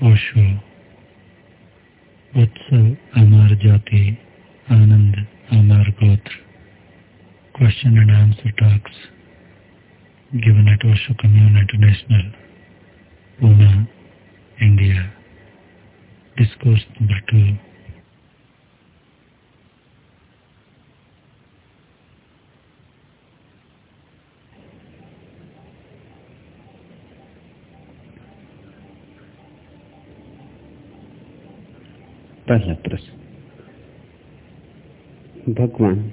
ओशो उत्सव अमर Jati Anand Amar Gotra question and answer talks given at Osho Commune International, Pune, India. Discourse number two. पहला प्रश्न। भगवान,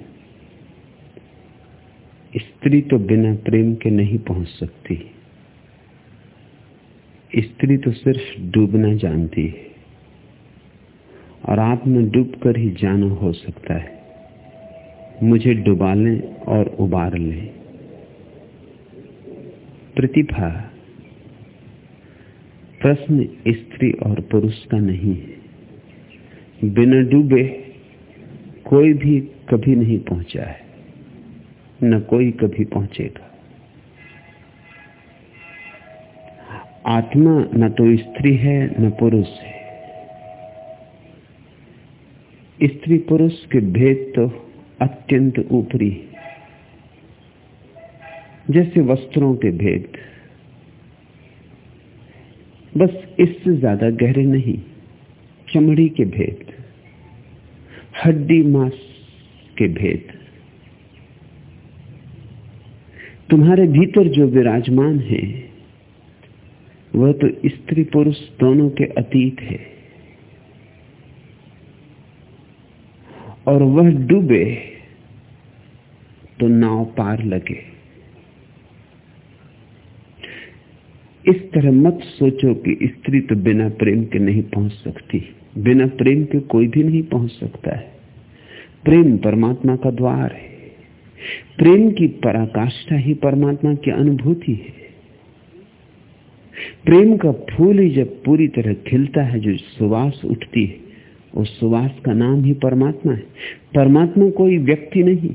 स्त्री तो बिना प्रेम के नहीं पहुँच सकती। स्त्री तो सिर्फ़ डूबना जानती है। और आप में डूब कर ही जाना हो सकता है। मुझे डुबा लें और उबार लें। प्रतिभा, प्रश्न स्त्री और पुरुष का नहीं है। बिना डूबे कोई भी कभी नहीं पहुँचा है। न कोई कभी पहुंचेगा। आत्मा न तो स्त्री है, न पुरुष है। स्त्री पुरुष के भेद तो अत्यंत ऊपरी जैसे वस्त्रों के भेद। बस इससे ज़्यादा गहरे नहीं, चमड़ी के भेद। हड्डी मांस के भेद। तुम्हारे भीतर जो विराजमान है, वह तो स्त्री पुरुष दोनों के अतीत है। और वह डूबे तो नाव पार लगे। इस तरह मत सोचो कि स्त्री तो बिना प्रेम के नहीं पहुँच सकती। बिना प्रेम के कोई भी नहीं पहुँच सकता है। प्रेम परमात्मा का द्वार है। प्रेम की पराकाष्ठा ही परमात्मा की अनुभूति है। प्रेम का फूल ही जब पूरी तरह खिलता है, जो सुवास उठती है, उस सुवास का नाम ही परमात्मा है। परमात्मा कोई व्यक्ति नहीं।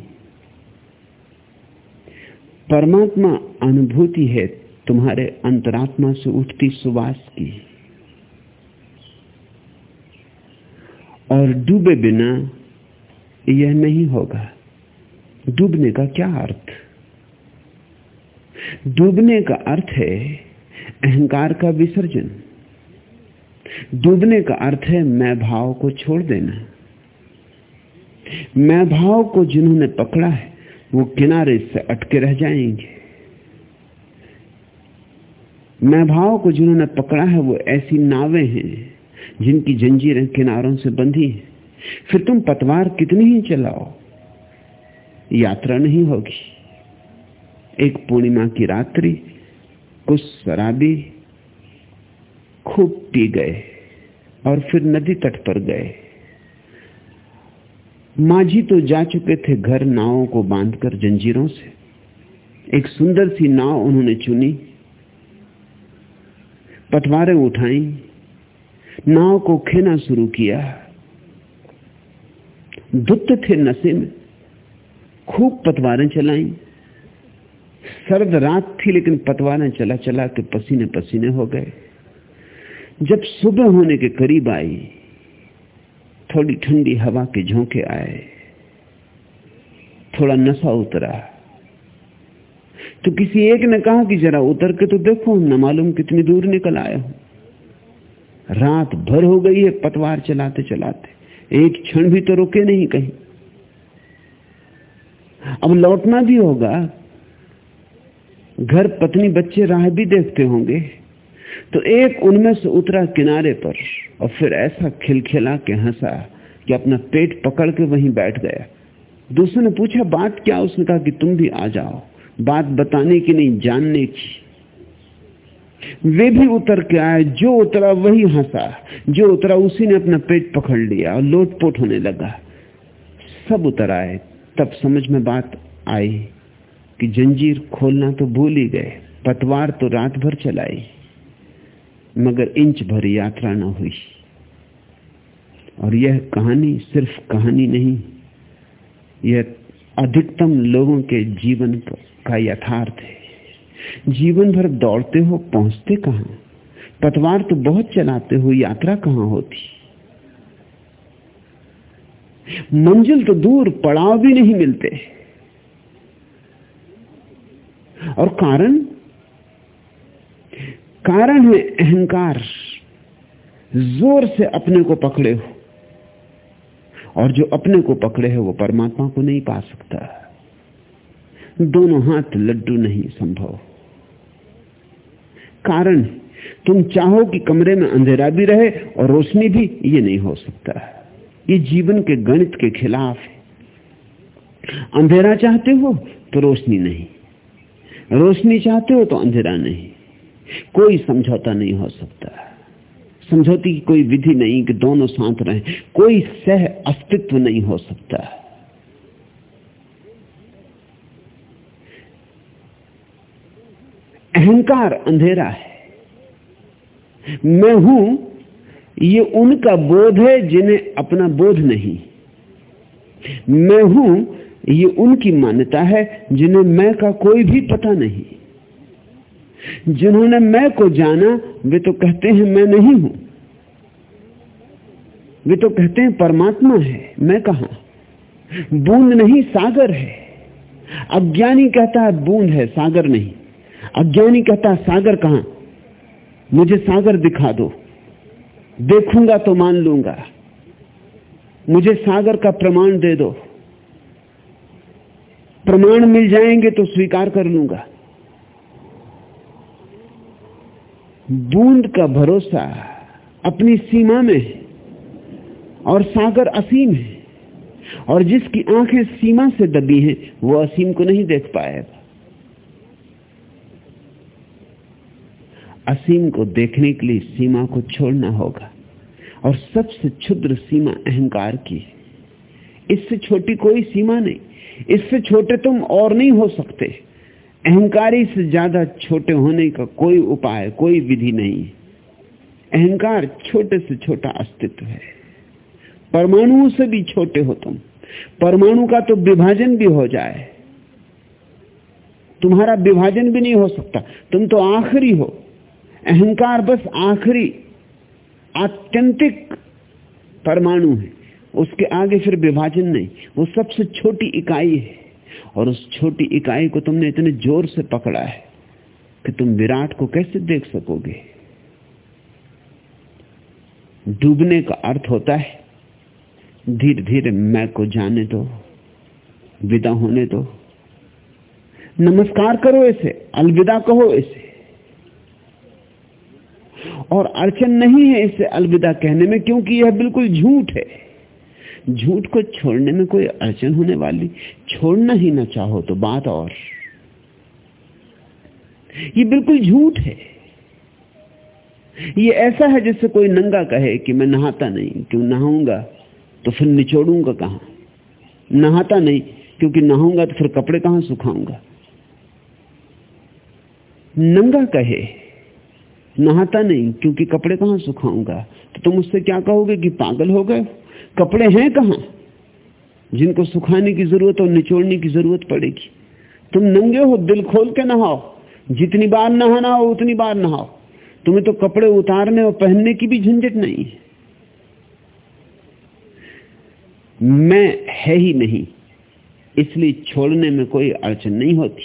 परमात्मा अनुभूति है तुम्हारे अंतरात्मा से उठती सुवास की और डूबे बिना यह नहीं होगा। डूबने का क्या अर्थ? डूबने का अर्थ है अहंकार का विसर्जन। डूबने का अर्थ है मैं भाव को छोड़ देना। मैं भाव को जिन्होंने पकड़ा है, वो किनारे से अटके रह जाएँगे। मैं भाव को जिन्होंने पकड़ा है, वो ऐसी नावें हैं, जिनकी जंजीरें किनारों से बंधी हैं। फिर तुम पतवार कितनी ही चलाओ, यात्रा नहीं होगी। एक पूर्णिमा की रात्रि, कुछ शराबी खूब पी गए और फिर नदी तट पर गए। माझी तो जा चुके थे घर नावों को बांधकर जंजीरों से। एक सुंदर सी नाव उन्होंने चुनी। पटवारें उठाई, नाव को खेना शुरू किया। दुत थे नशे में खूब पतवारें चलाई। सर्द रात थी, लेकिन पतवारें चला चला के पसीने पसीने हो गए। जब सुबह होने के करीब आई, थोड़ी ठंडी हवा के झोंके आए। थोड़ा नशा उतरा। तो किसी एक ने कहा कि जरा उतर के तो देखो, न मालूम कितनी दूर निकल आया हूँ। रात भर हो गई है, पतवार चलाते चलाते। एक क्षण भी तो रुके नहीं कहीं। अब लौटना भी होगा। घर पत्नी बच्चे राह भी देखते होंगे। तो एक उनमें से उतरा किनारे पर, और फिर ऐसा खिलखिला के हंसा कि अपना पेट पकड़ के वहीं बैठ गया। दूसरे ने पूछा, बात क्या? उसने कहा कि, तुम भी आ जाओ। बात बताने की नहीं, जानने की। वे भी उतर के आए, जो उतरा वही हंसा, जो उतरा उसी ने अपना पेट पकड़ लिया और लोटपोट होने लगा। सब उतर आए, तब समझ में बात आई कि जंजीर खोलना तो भूल ही गए, पतवार तो रात भर चलाई, मगर इंच भर यात्रा न हुई। और यह कहानी सिर्फ़ कहानी नहीं, यह अधिकतम लोगों के जीवन का यथार्थ है। जीवन भर दौड़ते हो, पहुँचते कहाँ? पतवार तो बहुत चलाते हो, यात्रा कहाँ होती? मंजिल तो दूर, पड़ाव भी नहीं मिलते। और कारण? कारण है अहंकार। ज़ोर से अपने को पकड़े हो। और जो अपने को पकड़े है, वो परमात्मा को नहीं पा सकता। दोनों हाथ लड्डू नहीं संभव। कारण, तुम चाहो कि कमरे में अंधेरा भी रहे और रोशनी भी, ये नहीं हो सकता। ये जीवन के गणित के खिलाफ है। अंधेरा चाहते हो तो रोशनी नहीं। रोशनी चाहते हो तो अंधेरा नहीं। कोई समझौता नहीं हो सकता। समझौती की कोई विधि नहीं कि दोनों साथ रहें। कोई सह अस्तित्व नहीं हो सकता। अहंकार अंधेरा है। मैं हूँ, ये उनका बोध है जिन्हें अपना बोध नहीं। मैं हूँ, ये उनकी मान्यता है जिन्हें मैं का कोई भी पता नहीं। जिन्होंने मैं को जाना, वे तो कहते हैं मैं नहीं हूँ। वे तो कहते हैं परमात्मा है, मैं कहा? बूंद नहीं, सागर है। अज्ञानी कहता है बूंद है, सागर नहीं। अज्ञानी कहता सागर कहाँ? मुझे सागर दिखा दो। देखूँगा तो मान लूँगा। मुझे सागर का प्रमाण दे दो। प्रमाण मिल जाएँगे तो स्वीकार कर लूँगा। बूंद का भरोसा अपनी सीमा में है और सागर असीम है और जिसकी आँखें सीमा से दबी हैं, वो असीम को नहीं देख पाएगा। असीम को देखने के लिए सीमा को छोड़ना होगा। और सबसे क्षुद्र सीमा अहंकार की है। इससे छोटी कोई सीमा नहीं। इससे छोटे तुम और नहीं हो सकते। अहंकारी से ज़्यादा छोटे होने का कोई उपाय, कोई विधि नहीं अहंकार छोटे से छोटा अस्तित्व है। परमाणुओं से भी छोटे हो तुम। परमाणु का तो विभाजन भी हो जाए। तुम्हारा विभाजन भी नहीं हो सकता। तुम तो आखिरी हो। अहंकार बस आखिरी, आत्यंतिक परमाणु है। उसके आगे फिर विभाजन नहीं। वो सबसे छोटी इकाई है। और उस छोटी इकाई को तुमने इतने ज़ोर से पकड़ा है कि तुम विराट को कैसे देख सकोगे? डूबने का अर्थ होता है धीरे धीरे मैं को जाने दो, विदा होने दो। नमस्कार करो इसे, अलविदा कहो इसे। और अड़चन नहीं है इसे अलविदा कहने में, क्योंकि यह बिल्कुल झूठ है। झूठ को छोड़ने में कोई अड़चन होने वाली, छोड़ना ही ना चाहो तो बात और। ये बिल्कुल झूठ है। ये ऐसा है जैसे कोई नंगा कहे कि मैं नहाता नहीं, क्यों नहाऊँगा? तो फिर निचोड़ूँगा कहाँ? नहाता नहीं, क्योंकि नहाऊँगा तो फिर कपड़े कहाँ सुखाऊँगा? नंगा कहे। नहाता नहीं, क्योंकि कपड़े कहाँ सुखाऊँगा? तो तुम उससे क्या कहोगे कि पागल हो गए? कपड़े हैं कहाँ? जिनको सुखाने की ज़रूरत और निचोड़ने की ज़रूरत पड़ेगी। तुम नंगे हो, दिल खोल के नहाओ। जितनी बार नहाना हो, उतनी बार नहाओ। तुम्हें तो कपड़े उतारने और पहनने की भी झंझट नहीं। है मैं है ही नहीं, इसलिए छोड़ने में कोई अड़चन नहीं होती।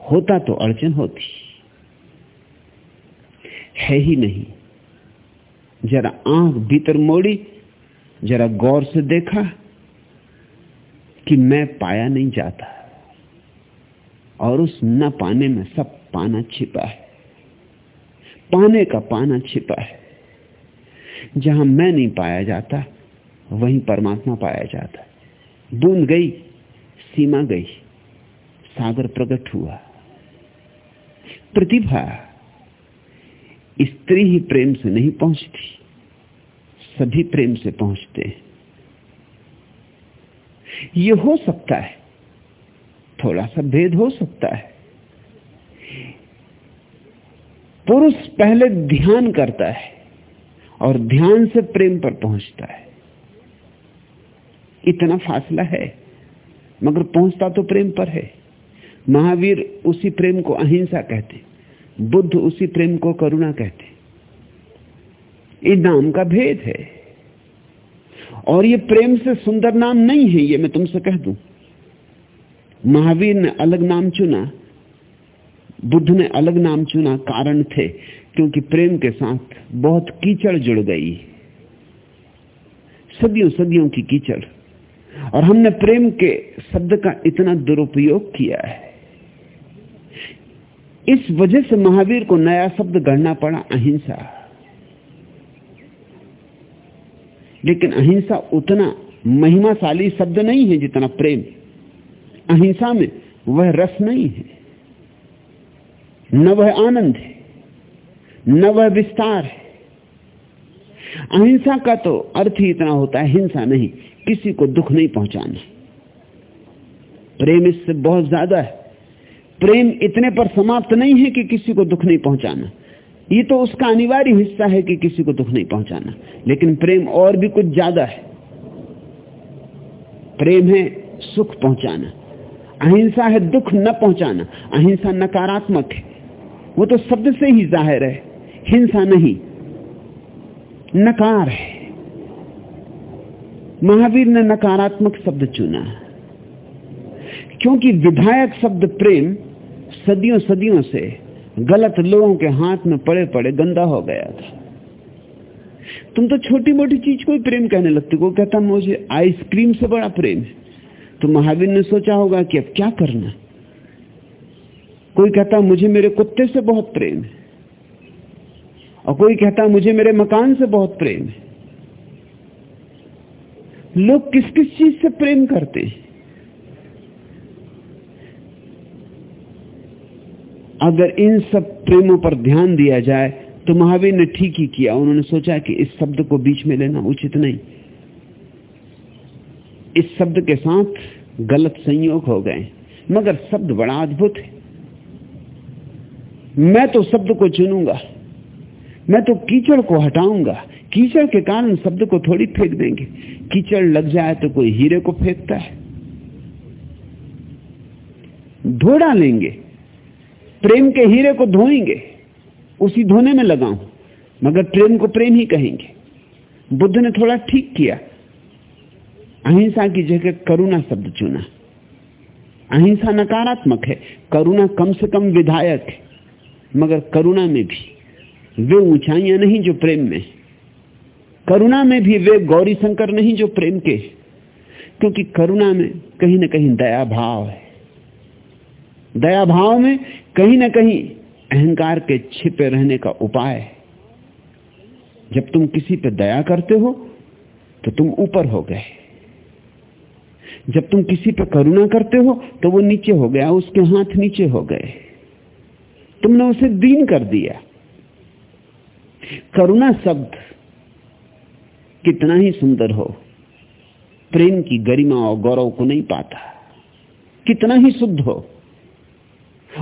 होता तो अड़चन होती। है ही नहीं। जरा आँख भीतर मोड़ी, जरा गौर से देखा कि मैं पाया नहीं जाता। और उस न पाने में सब पाना छिपा है। पाने का पाना छिपा है। जहाँ मैं नहीं पाया जाता, वहीं परमात्मा पाया जाता। बूंद गई, सीमा गई, सागर प्रकट हुआ। प्रतिभा स्त्री ही प्रेम से नहीं पहुँचती, सभी प्रेम से पहुँचते हैं। ये हो सकता है, थोड़ा सा भेद हो सकता है। पुरुष पहले ध्यान करता है और ध्यान से प्रेम पर पहुँचता है। इतना फासला है, मगर पहुँचता तो प्रेम पर है। महावीर उसी प्रेम को अहिंसा कहते बुद्ध उसी प्रेम को करुणा कहते ये नाम का भेद है। और ये प्रेम से सुंदर नाम नहीं है, ये मैं तुमसे कह दूँ। महावीर ने अलग नाम चुना, बुद्ध ने अलग नाम चुना, कारण थे, क्योंकि प्रेम के साथ बहुत कीचड़ जुड़ गई। सदियों सदियों की कीचड़। और हमने प्रेम के शब्द का इतना दुरुपयोग किया है। इस वजह से महावीर को नया शब्द गढ़ना पड़ा, अहिंसा। लेकिन अहिंसा उतना महिमाशाली शब्द नहीं है जितना प्रेम। अहिंसा में वह रस नहीं है। न वह आनंद है, न वह विस्तार है। अहिंसा का तो अर्थ ही इतना होता है, हिंसा नहीं, किसी को दुख नहीं पहुंचाना। प्रेम इससे बहुत ज़्यादा है। प्रेम इतने पर समाप्त नहीं है कि किसी को दुख नहीं पहुंचाना। ये तो उसका अनिवार्य हिस्सा है कि किसी को दुख नहीं पहुंचाना। लेकिन प्रेम और भी कुछ ज़्यादा है। प्रेम है सुख पहुंचाना। अहिंसा है दुख न पहुंचाना। अहिंसा नकारात्मक है। वो तो शब्द से ही ज़ाहिर है। हिंसा नहीं। नकार है। महावीर ने नकारात्मक शब्द चुना। क्योंकि विधायक शब्द प्रेम सदियों सदियों से गलत लोगों के हाथ में पड़े पड़े गंदा हो गया था। तुम तो छोटी मोटी चीज़ को ही प्रेम कहने लगते को कहता, मुझे आइसक्रीम से बड़ा प्रेम है। तो महावीर ने सोचा होगा कि अब क्या करना कोई कहता, मुझे मेरे कुत्ते से बहुत प्रेम है। और कोई कहता, मुझे मेरे मकान से बहुत प्रेम है। लोग किस किस चीज़ से प्रेम करते हैं? अगर इन सब प्रेमों पर ध्यान दिया जाए तो महावीर ने ठीक ही किया। उन्होंने सोचा कि इस शब्द को बीच में लेना उचित नहीं। इस शब्द के साथ गलत संयोग हो गए। मगर शब्द बड़ा अद्भुत है। मैं तो शब्द को चुनूँगा। मैं तो कीचड़ को हटाऊँगा। कीचड़ के कारण शब्द को थोड़ी फेंक देंगे। कीचड़ लग जाए तो कोई हीरे को फेंकता है। धो डालेंगे प्रेम के हीरे को धोएँगे, उसी धोने में लगाऊँ। मगर प्रेम को प्रेम ही कहेंगे। बुद्ध ने थोड़ा ठीक किया। अहिंसा की जगह करुणा शब्द चुना। अहिंसा नकारात्मक है, करुणा कम से कम विधायक है। मगर करुणा में भी, वे ऊंचाइयाँ नहीं जो प्रेम में। करुणा में भी वे गौरी शंकर नहीं जो प्रेम के। क्योंकि करुणा में कहीं ना कहीं दया भाव है। दया भाव में कहीं ना कहीं अहंकार के छिपे रहने का उपाय है। जब तुम किसी पे दया करते हो तो तुम ऊपर हो गए। जब तुम किसी पे करुणा करते हो तो वो नीचे हो गया, उसके हाथ नीचे हो गए। तुमने उसे दीन कर दिया। करुणा शब्द कितना ही सुंदर हो, प्रेम की गरिमा और गौरव को नहीं पाता। कितना ही शुद्ध हो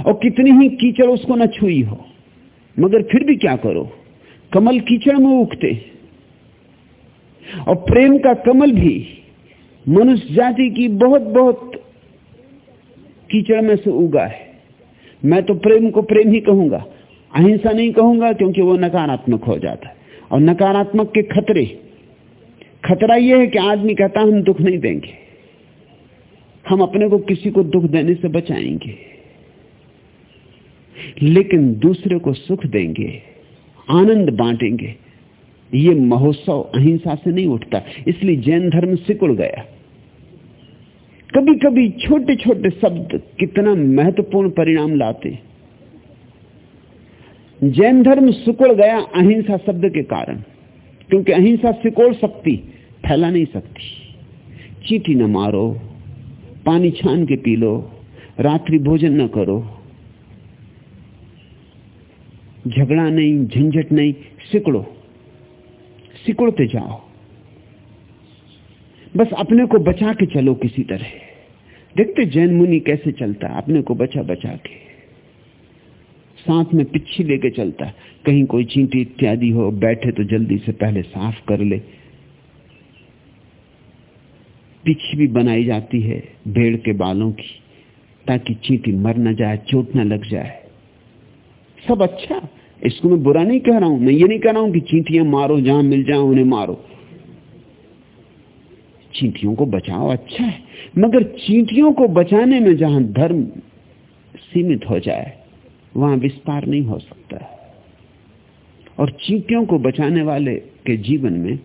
और कितनी ही कीचड़ उसको न छुई हो। मगर फिर भी क्या करो? कमल कीचड़ में उगते। और प्रेम का कमल भी मनुष्य जाति की बहुत बहुत कीचड़ में से उगा है। मैं तो प्रेम को प्रेम ही कहूँगा। अहिंसा नहीं कहूँगा क्योंकि वो नकारात्मक हो जाता है। और नकारात्मक के खतरे। खतरा यह है कि आदमी कहता हम दुख नहीं देंगे। हम अपने को किसी को दुख देने से बचाएँगे। लेकिन दूसरे को सुख देंगे, आनंद बांटेंगे। ये महोत्सव अहिंसा से नहीं उठता, इसलिए जैन धर्म सिकुड़ गया। कभी कभी छोटे छोटे शब्द कितना महत्वपूर्ण परिणाम लाते। जैन धर्म सिकुड़ गया अहिंसा शब्द के कारण, क्योंकि अहिंसा सिकोड़ सकती फैला नहीं सकती। चीटी न मारो, पानी छान के पी लो, रात्रि भोजन न करो झगड़ा नहीं, झंझट नहीं, सिकड़ो। सिकुड़ते जाओ। बस अपने को बचा के चलो किसी तरह। देखते जैन मुनि कैसे चलता अपने को बचा बचा के। साथ में पिच्छी लेके चलता कहीं कोई चींटी इत्यादि हो, बैठे तो जल्दी से पहले साफ़ कर ले। पिछी भी बनाई जाती है भेड़ के बालों की, ताकि चींटी मर न जाए, चोट न लग जाए। सब अच्छा। इसको मैं बुरा नहीं कह रहा हूँ, मैं ये नहीं कह रहा हूँ कि चींटियाँ मारो जहाँ मिल जाए, उन्हें मारो। चींटियों को बचाओ अच्छा है। मगर चींटियों को बचाने में जहाँ धर्म सीमित हो जाए, वहाँ विस्तार नहीं हो सकता और चींटियों को बचाने वाले के जीवन में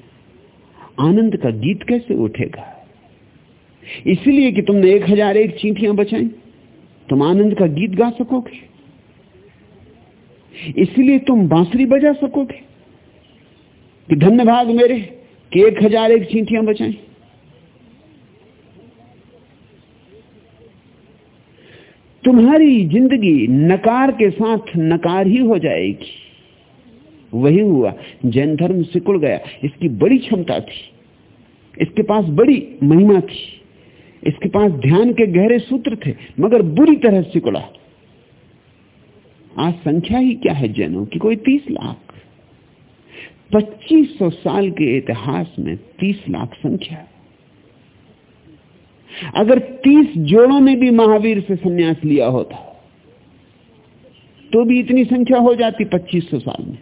आनंद का गीत कैसे उठेगा? इसलिए कि तुमने एक हज़ार एक चींटियाँ बचाई, तुम आनंद का गीत गा सकोगे? इसलिए तुम बांसुरी बजा सकोगे कि धन्य भाग मेरे, कि एक हज़ार एक चींटियाँ बचाई तुम्हारी ज़िंदगी नकार के साथ नकार ही हो जाएगी। वही हुआ, जैन धर्म सिकुड़ गया, इसकी बड़ी क्षमता थी, इसके पास बड़ी महिमा थी, इसके पास ध्यान के गहरे सूत्र थे, मगर बुरी तरह सिकुड़ा। आज संख्या ही क्या है जैनों की? कोई तीस लाख। पच्चीस सौ साल के इतिहास में तीस लाख संख्या। अगर तीस जोड़ों ने भी महावीर से संन्यास लिया होता तो भी इतनी संख्या हो जाती पच्चीस सौ साल में।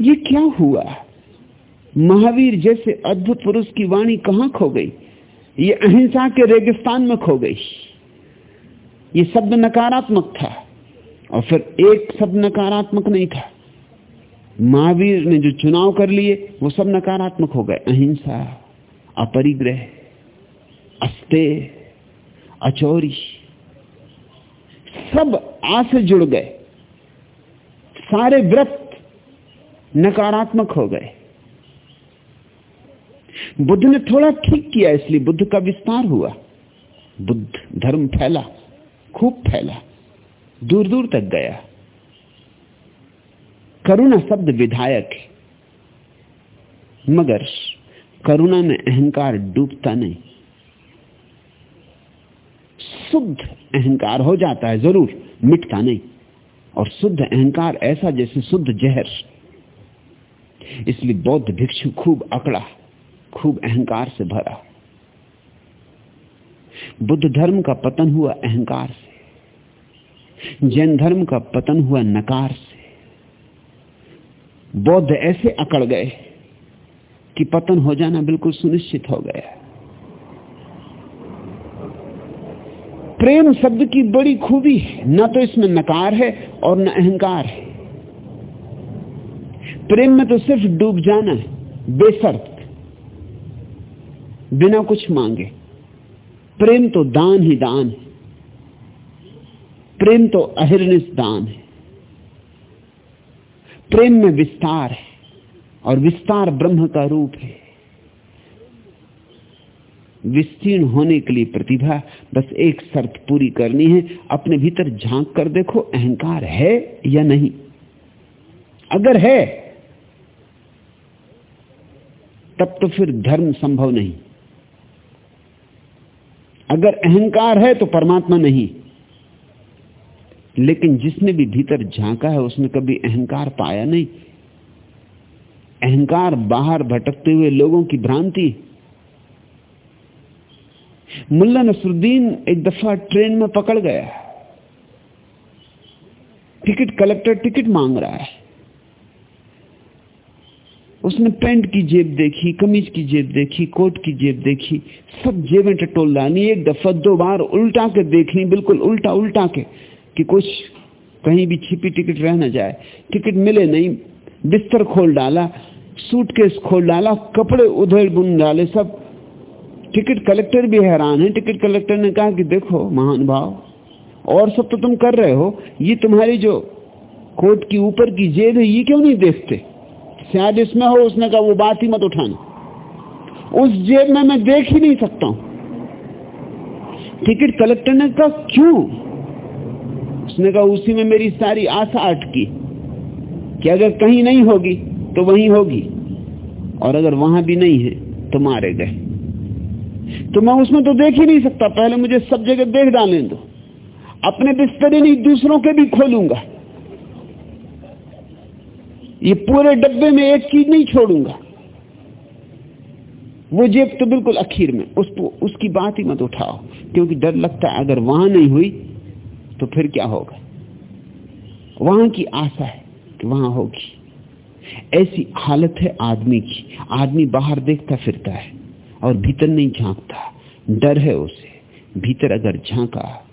ये क्या हुआ? महावीर जैसे अद्भुत पुरुष की वाणी कहाँ खो गई? ये अहिंसा के रेगिस्तान में खो गई। ये शब्द नकारात्मक था। और फिर एक शब्द नकारात्मक नहीं था। महावीर ने जो चुनाव कर लिए, वो सब नकारात्मक हो गए। अहिंसा, अपरिग्रह, अस्ते, अचोरी, सब आ से जुड़ गए। सारे व्रत नकारात्मक हो गए। बुद्ध ने थोड़ा ठीक किया, इसलिए बुद्ध का विस्तार हुआ। बुद्ध धर्म फैला। खूब फैला दूर दूर तक गया। करुणा शब्द विधायक है, मगर करुणा में अहंकार डूबता नहीं। शुद्ध अहंकार हो जाता है, ज़रूर मिटता नहीं, और शुद्ध अहंकार ऐसा जैसे शुद्ध जहर। इसलिए बौद्ध भिक्षु खूब अकड़ा, खूब अहंकार से भरा। बुद्ध धर्म का पतन हुआ अहंकार से। जैन धर्म का पतन हुआ नकार से। बौद्ध ऐसे अकड़ गए कि पतन हो जाना बिल्कुल सुनिश्चित हो गया। प्रेम शब्द की बड़ी खूबी है। न तो इसमें नकार है और न अहंकार है। प्रेम में तो सिर्फ़ डूब जाना है बेसर्त बिना कुछ मांगे। प्रेम तो दान ही दान है। प्रेम तो अहिर्निश दान है। प्रेम में विस्तार है और विस्तार ब्रह्म का रूप है। विस्तीर्ण होने के लिए प्रतिभा, बस एक शर्त पूरी करनी है, अपने भीतर झाँक कर देखो, अहंकार है या नहीं। अगर है, तब तो फिर धर्म संभव नहीं। अगर अहंकार है तो परमात्मा नहीं। लेकिन जिसने भी भीतर झांका है, उसने कभी अहंकार पाया नहीं। अहंकार बाहर भटकते हुए लोगों की भ्रांति। मुल्ला नसरुद्दीन एक दफ़ा ट्रेन में पकड़ गया टिकट कलेक्टर टिकट मांग रहा है। उसने पैंट की जेब देखी, कमीज की जेब देखी, कोट की जेब देखी, सब जेबें टटोल डाली, एक दफ़ा दो बार उल्टा के देखी बिल्कुल उल्टा उल्टा के। कि कुछ कहीं भी छिपी टिकट रह न जाए। टिकट मिले नहीं, बिस्तर खोल डाला, सूटकेस खोल डाला, कपड़े उधेड़ बुन डाले, सब। टिकट कलेक्टर भी हैरान है। टिकट कलेक्टर ने कहा कि देखो महान भाव और सब तो तुम कर रहे हो। ये तुम्हारी जो कोट की ऊपर की जेब है, ये क्यों नहीं देखते? शायद इसमें हो, उसने कहा, वो बात ही मत उठाना। उस जेब में मैं देख ही नहीं सकता हूँ। टिकट कलेक्टर ने कहा, क्यों? उसने कहा, उसी में मेरी सारी आशा अटकी कि अगर कहीं नहीं होगी तो वहीं होगी। और अगर वहाँ भी नहीं है तो मारे गए। तो मैं उसमें तो देख ही नहीं सकता। पहले मुझे सब जगह देख डालने दो। अपने बिस्तरे नहीं, दूसरों के भी खोलूँगा। ये पूरे डब्बे में एक चीज़ नहीं छोड़ूँगा। वो जेब तो बिल्कुल अखीर में। उसको उसकी बात ही मत उठाओ। क्योंकि डर लगता है, अगर वहाँ नहीं हुई तो फिर क्या होगा? वहाँ की आशा है कि वहाँ होगी। ऐसी हालत है आदमी की। आदमी बाहर देखता फिरता है और भीतर नहीं झांकता। डर है उसे। भीतर अगर झांका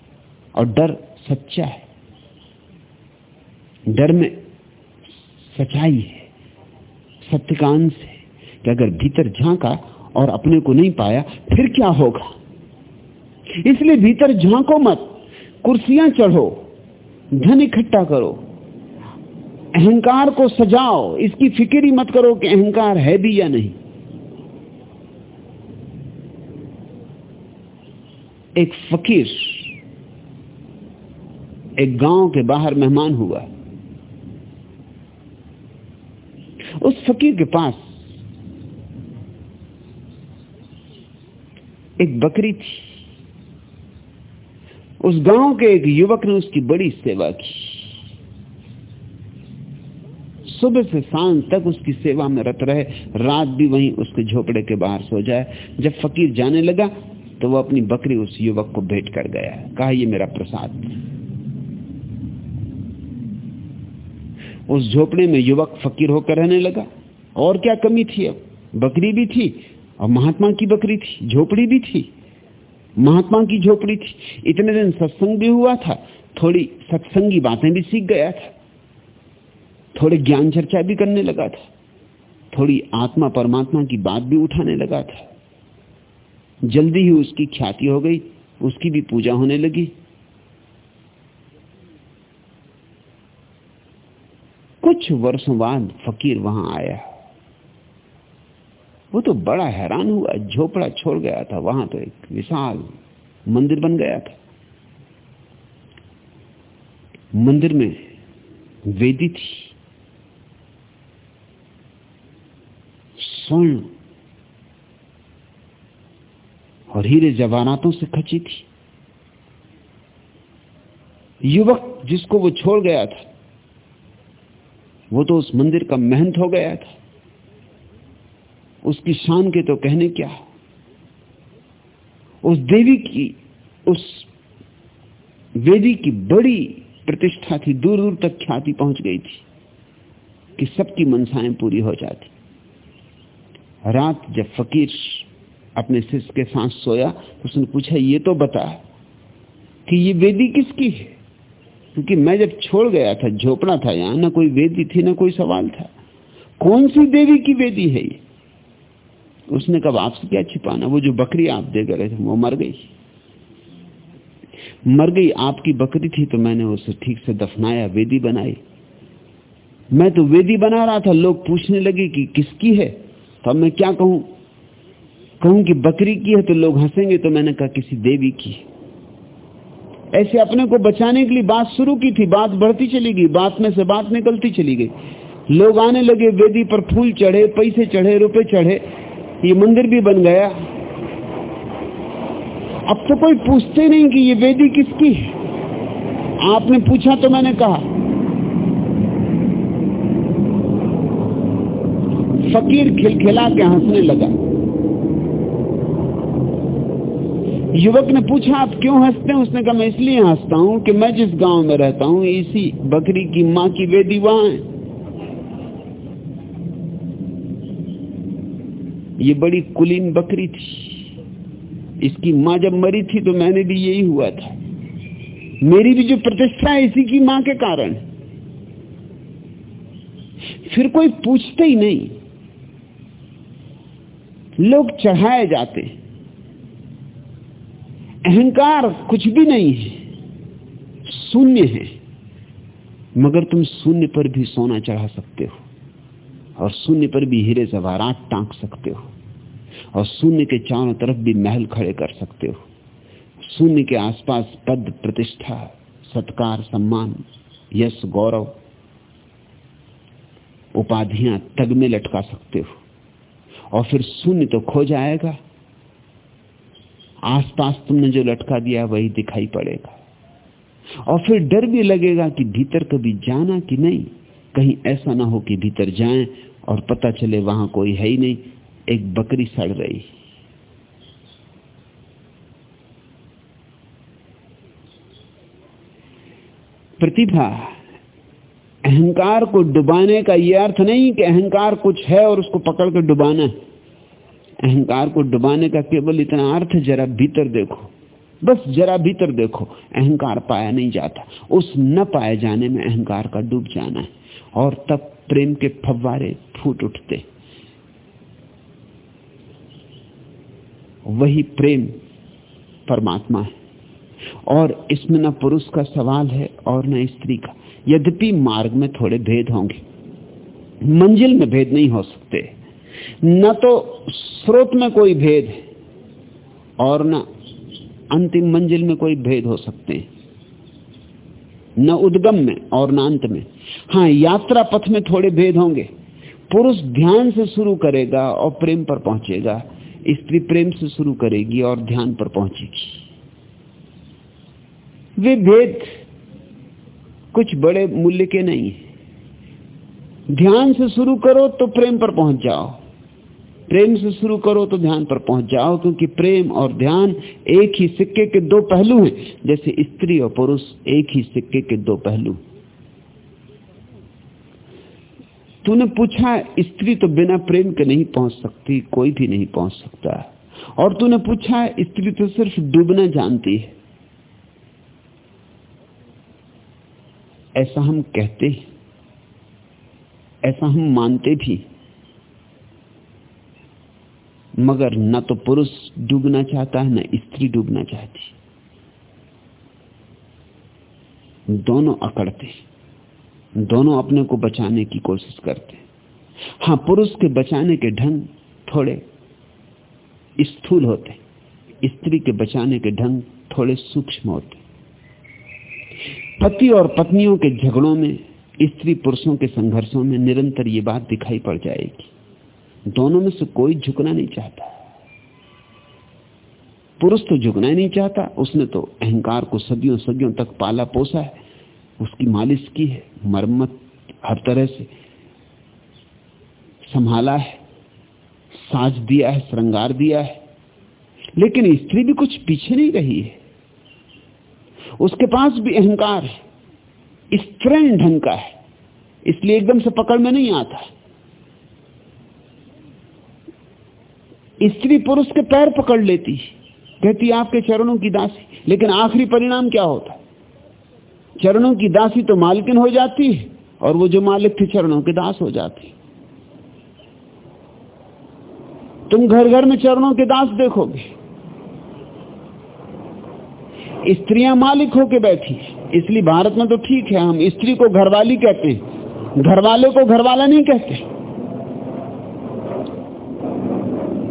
और डर सच्चा है, डर में सच्चाई है सत्य का अंश है कि अगर भीतर झांका और अपने को नहीं पाया, फिर क्या होगा? इसलिए भीतर झांको मत। कुर्सियाँ चढ़ो, धन इकट्ठा करो, अहंकार को सजाओ, इसकी फ़िक्र ही मत करो कि अहंकार है भी या नहीं। एक फकीर, एक गाँव के बाहर मेहमान हुआ। उस फकीर के पास एक बकरी थी। उस गाँव के एक युवक ने उसकी बड़ी सेवा की। सुबह से शाम तक उसकी सेवा में रत रहे। रात भी वहीं उसके झोपड़े के बाहर सो जाए। जब फकीर जाने लगा तो वो अपनी बकरी उस युवक को भेंट कर गया। कहा, ये मेरा प्रसाद। उस झोपड़े में युवक फकीर होकर रहने लगा। और क्या कमी थी अब? बकरी भी थी और महात्मा की बकरी थी, झोपड़ी भी थी। महात्मा की झोपड़ी थी। इतने दिन सत्संग भी हुआ था, थोड़ी सत्संगी बातें भी सीख गया था, थोड़े ज्ञान चर्चा भी करने लगा था, थोड़ी आत्मा परमात्मा की बात भी उठाने लगा था। जल्दी ही उसकी ख्याति हो गई, उसकी भी पूजा होने लगी। कुछ वर्षों बाद फकीर वहाँ आया। वो तो बड़ा हैरान हुआ, झोपड़ा छोड़ गया था, वहाँ तो एक विशाल मंदिर बन गया था। मंदिर में वेदी थी, स्वर्ण, और हीरे जवानातों से खची थी। युवक जिसको वो छोड़ गया था, वो तो उस मंदिर का महंत हो गया था। उसकी शान के तो कहने क्या उस देवी की, उस वेदी की बड़ी प्रतिष्ठा थी दूर दूर तक ख्याति पहुँच गई थी कि सबकी मनसाएँ पूरी हो जाती। रात जब फकीर अपने शिष्य के साथ सोया तो उसने पूछा, ये तो बता कि ये वेदी किसकी है? क्योंकि मैं जब छोड़ गया था, झोपड़ा था यहाँ, ना कोई वेदी थी, ना कोई सवाल था। कौन सी देवी की वेदी है ये? उसने कब आपसे क्या छिपाना? वो जो बकरी आप दे गए थे, वो मर गई। मर गई, आपकी बकरी थी तो मैंने उसे ठीक से दफनाया, वेदी बनाई। मैं तो वेदी बना रहा था, लोग पूछने लगे कि किसकी है? तो मैं क्या कहूँ? कहूँ कि बकरी की है तो लोग हंसेंगे तो मैंने कहा किसी देवी की। ऐसे अपने को बचाने के लिए बात शुरू की थी, बात बढ़ती चली गई, बात में से बात निकलती चली गई। लोग आने लगे, वेदी पर फूल चढ़े, पैसे चढ़े, रुपए चढ़े। ये मंदिर भी बन गया। अब तो कोई पूछते नहीं कि ये वेदी किसकी है। आपने पूछा तो मैंने कहा। फकीर खिलखिला के हंसने लगा। युवक ने पूछा, आप क्यों हँसते हैं? उसने कहा, मैं इसलिए हंसता हूँ कि मैं जिस गाँव में रहता हूँ, इसी बकरी की माँ की वेदी वहाँ है। ये बड़ी कुलीन बकरी थी। इसकी माँ जब मरी थी तो मैंने भी यही हुआ था। मेरी भी जो प्रतिष्ठा है इसी की माँ के कारण। फिर कोई पूछते ही नहीं। लोग चढ़ाए जाते। अहंकार कुछ भी नहीं है। शून्य है। मगर तुम शून्य पर भी सोना चढ़ा सकते हो। और शून्य पर भी हीरे जवारात टांक सकते हो। और शून्य के चारों तरफ़ भी महल खड़े कर सकते हो। शून्य के आसपास पद प्रतिष्ठा, सत्कार, सम्मान, यश, गौरव, उपाधियाँ तग में लटका सकते हो। और फिर शून्य तो खो जाएगा। आसपास तुमने जो लटका दिया वही दिखाई पड़ेगा। और फिर डर भी लगेगा कि भीतर कभी जाना कि नहीं, कहीं ऐसा ना हो कि भीतर जाएँ और पता चले वहाँ कोई है ही नहीं, एक बकरी सड़ रही। प्रतिभा, अहंकार को डुबाने का यह अर्थ नहीं कि अहंकार कुछ है और उसको पकड़ कर डुबाना है। अहंकार को डुबाने का केवल इतना अर्थ जरा भीतर देखो। बस जरा भीतर देखो, अहंकार पाया नहीं जाता। उस न पाए जाने में अहंकार का डूब जाना है। और तब प्रेम के फव्वारे फूट उठते। वही प्रेम परमात्मा है। और इसमें न पुरुष का सवाल है और न स्त्री का। यद्यपि मार्ग में थोड़े भेद होंगे। मंजिल में भेद नहीं हो सकते। न तो स्रोत में कोई भेद है और न अंतिम मंजिल में कोई भेद हो सकते हैं। न उद्गम में और न अंत में। हाँ यात्रा पथ में थोड़े भेद होंगे। पुरुष ध्यान से शुरू करेगा और प्रेम पर पहुंचेगा। स्त्री प्रेम से शुरू करेगी और ध्यान पर पहुंचेगी। वे भेद कुछ बड़े मूल्य के नहीं है। ध्यान से शुरू करो तो प्रेम पर पहुँच जाओ। प्रेम से शुरू करो तो ध्यान पर पहुँच जाओ, क्योंकि प्रेम और ध्यान एक ही सिक्के के दो पहलू हैं। जैसे स्त्री और पुरुष एक ही सिक्के के दो पहलू। तूने पूछा, स्त्री तो बिना प्रेम के नहीं पहुँच सकती, कोई भी नहीं पहुँच सकता। और तूने पूछा, स्त्री तो सिर्फ़ डूबना जानती है। ऐसा हम कहते ऐसा हम मानते भी मगर न तो पुरुष डूबना चाहता है, न स्त्री डूबना चाहती। दोनों अकड़ते दोनों अपने को बचाने की कोशिश करते हाँ। पुरुष के बचाने के ढंग थोड़े स्थूल होते स्त्री के बचाने के ढंग थोड़े सूक्ष्म होते पति और पत्नियों के झगड़ों में, स्त्री पुरुषों के संघर्षों में निरंतर ये बात दिखाई पड़ जाएगी। दोनों में से कोई झुकना नहीं चाहता। पुरुष तो झुकना ही नहीं चाहता, उसने तो अहंकार को सदियों सदियों तक पाला पोसा है, उसकी मालिश की है, मरम्मत हर तरह से संभाला है, साज दिया है, श्रृंगार दिया है, लेकिन स्त्री भी कुछ पीछे नहीं रही है। उसके पास भी अहंकार है स्त्रीण ढंग का है, इसलिए एकदम से पकड़ में नहीं आता। स्त्री पुरुष के पैर पकड़ लेती, कहती, आपके चरणों की दासी। लेकिन आखिरी परिणाम क्या होता? चरणों की दासी तो मालकिन हो जाती है, और वो जो मालिक थे, चरणों के दास हो जाती तुम घर घर में चरणों के दास देखोगे। स्त्रियाँ मालिक होके बैठी। इसलिए भारत में तो ठीक है, हम स्त्री को घरवाली कहते हैं। घरवाले को घरवाला नहीं कहते।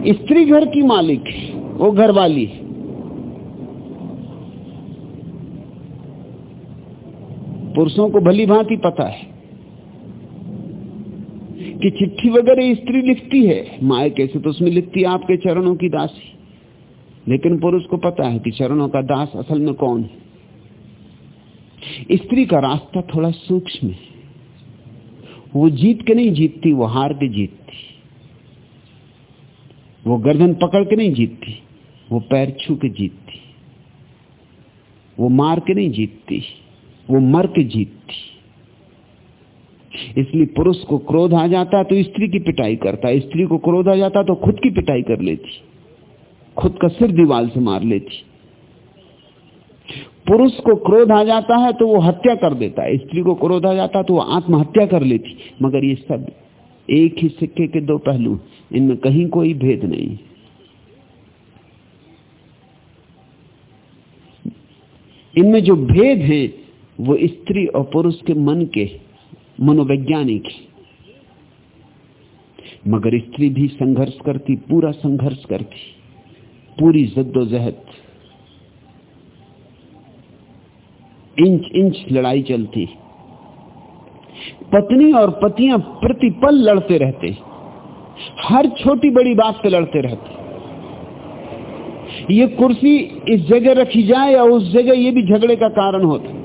स्त्री घर की मालिक है, वो घर घरवाली पुरुषों को भली भांति पता है कि चिट्ठी वगैरह स्त्री लिखती है, माए कैसे तो उसमें लिखती है आपके चरणों की दासी। लेकिन पुरुष को पता है कि चरणों का दास असल में कौन है। स्त्री का रास्ता थोड़ा सूक्ष्म है। वो जीत के नहीं जीतती, वो हार के जीतती। वो गर्दन पकड़ के नहीं जीतती, वो पैर छू के जीतती, वो मार के नहीं जीतती, वो मर के जीतती। इसलिए पुरुष को क्रोध आ जाता तो स्त्री की पिटाई करता, स्त्री को क्रोध आ जाता तो खुद की पिटाई कर लेती, खुद का सिर दीवाल से मार लेती। पुरुष को क्रोध आ जाता है तो वो हत्या कर देता है, स्त्री को क्रोध आ जाता तो वो आत्महत्या कर लेती, मगर ये सब एक ही सिक्के के दो पहलू इनमें कहीं कोई भेद नहीं। इनमें जो भेद है, वो स्त्री और पुरुष के मन के, मनोवैज्ञानिक मगर स्त्री भी संघर्ष करती, पूरा संघर्ष करती। पूरी जद्दोजहद। इंच इंच लड़ाई चलती। पत्नी और पतियाँ प्रतिपल लड़ते रहते। हर छोटी बड़ी बात पे लड़ते रहते ये कुर्सी इस जगह रखी जाए या उस जगह ये भी झगड़े का कारण होता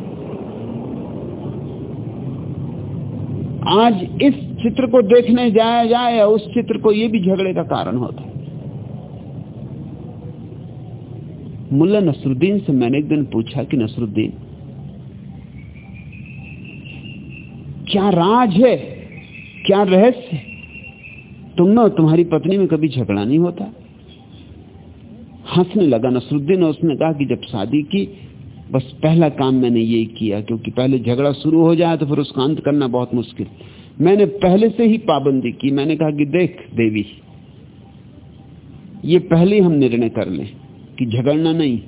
आज इस चित्र को देखने जाया जाए या उस चित्र को ये भी झगड़े का कारण होता मुल्ला नसरुद्दीन से मैंने एक दिन पूछा कि नसरुद्दीन, क्या राज है? क्या रहस्य तुम ना तुम्हारी पत्नी में कभी झगड़ा नहीं होता। हंसने लगा नसरुद्दीन उसने कहा कि जब शादी की, बस पहला काम मैंने ये किया, क्योंकि पहले झगड़ा शुरू हो जाए तो फिर उसका अंत करना बहुत मुश्किल। मैंने पहले से ही पाबंदी की, मैंने कहा कि देख देवी, ये पहले हम निर्णय कर लें कि झगड़ना नहीं,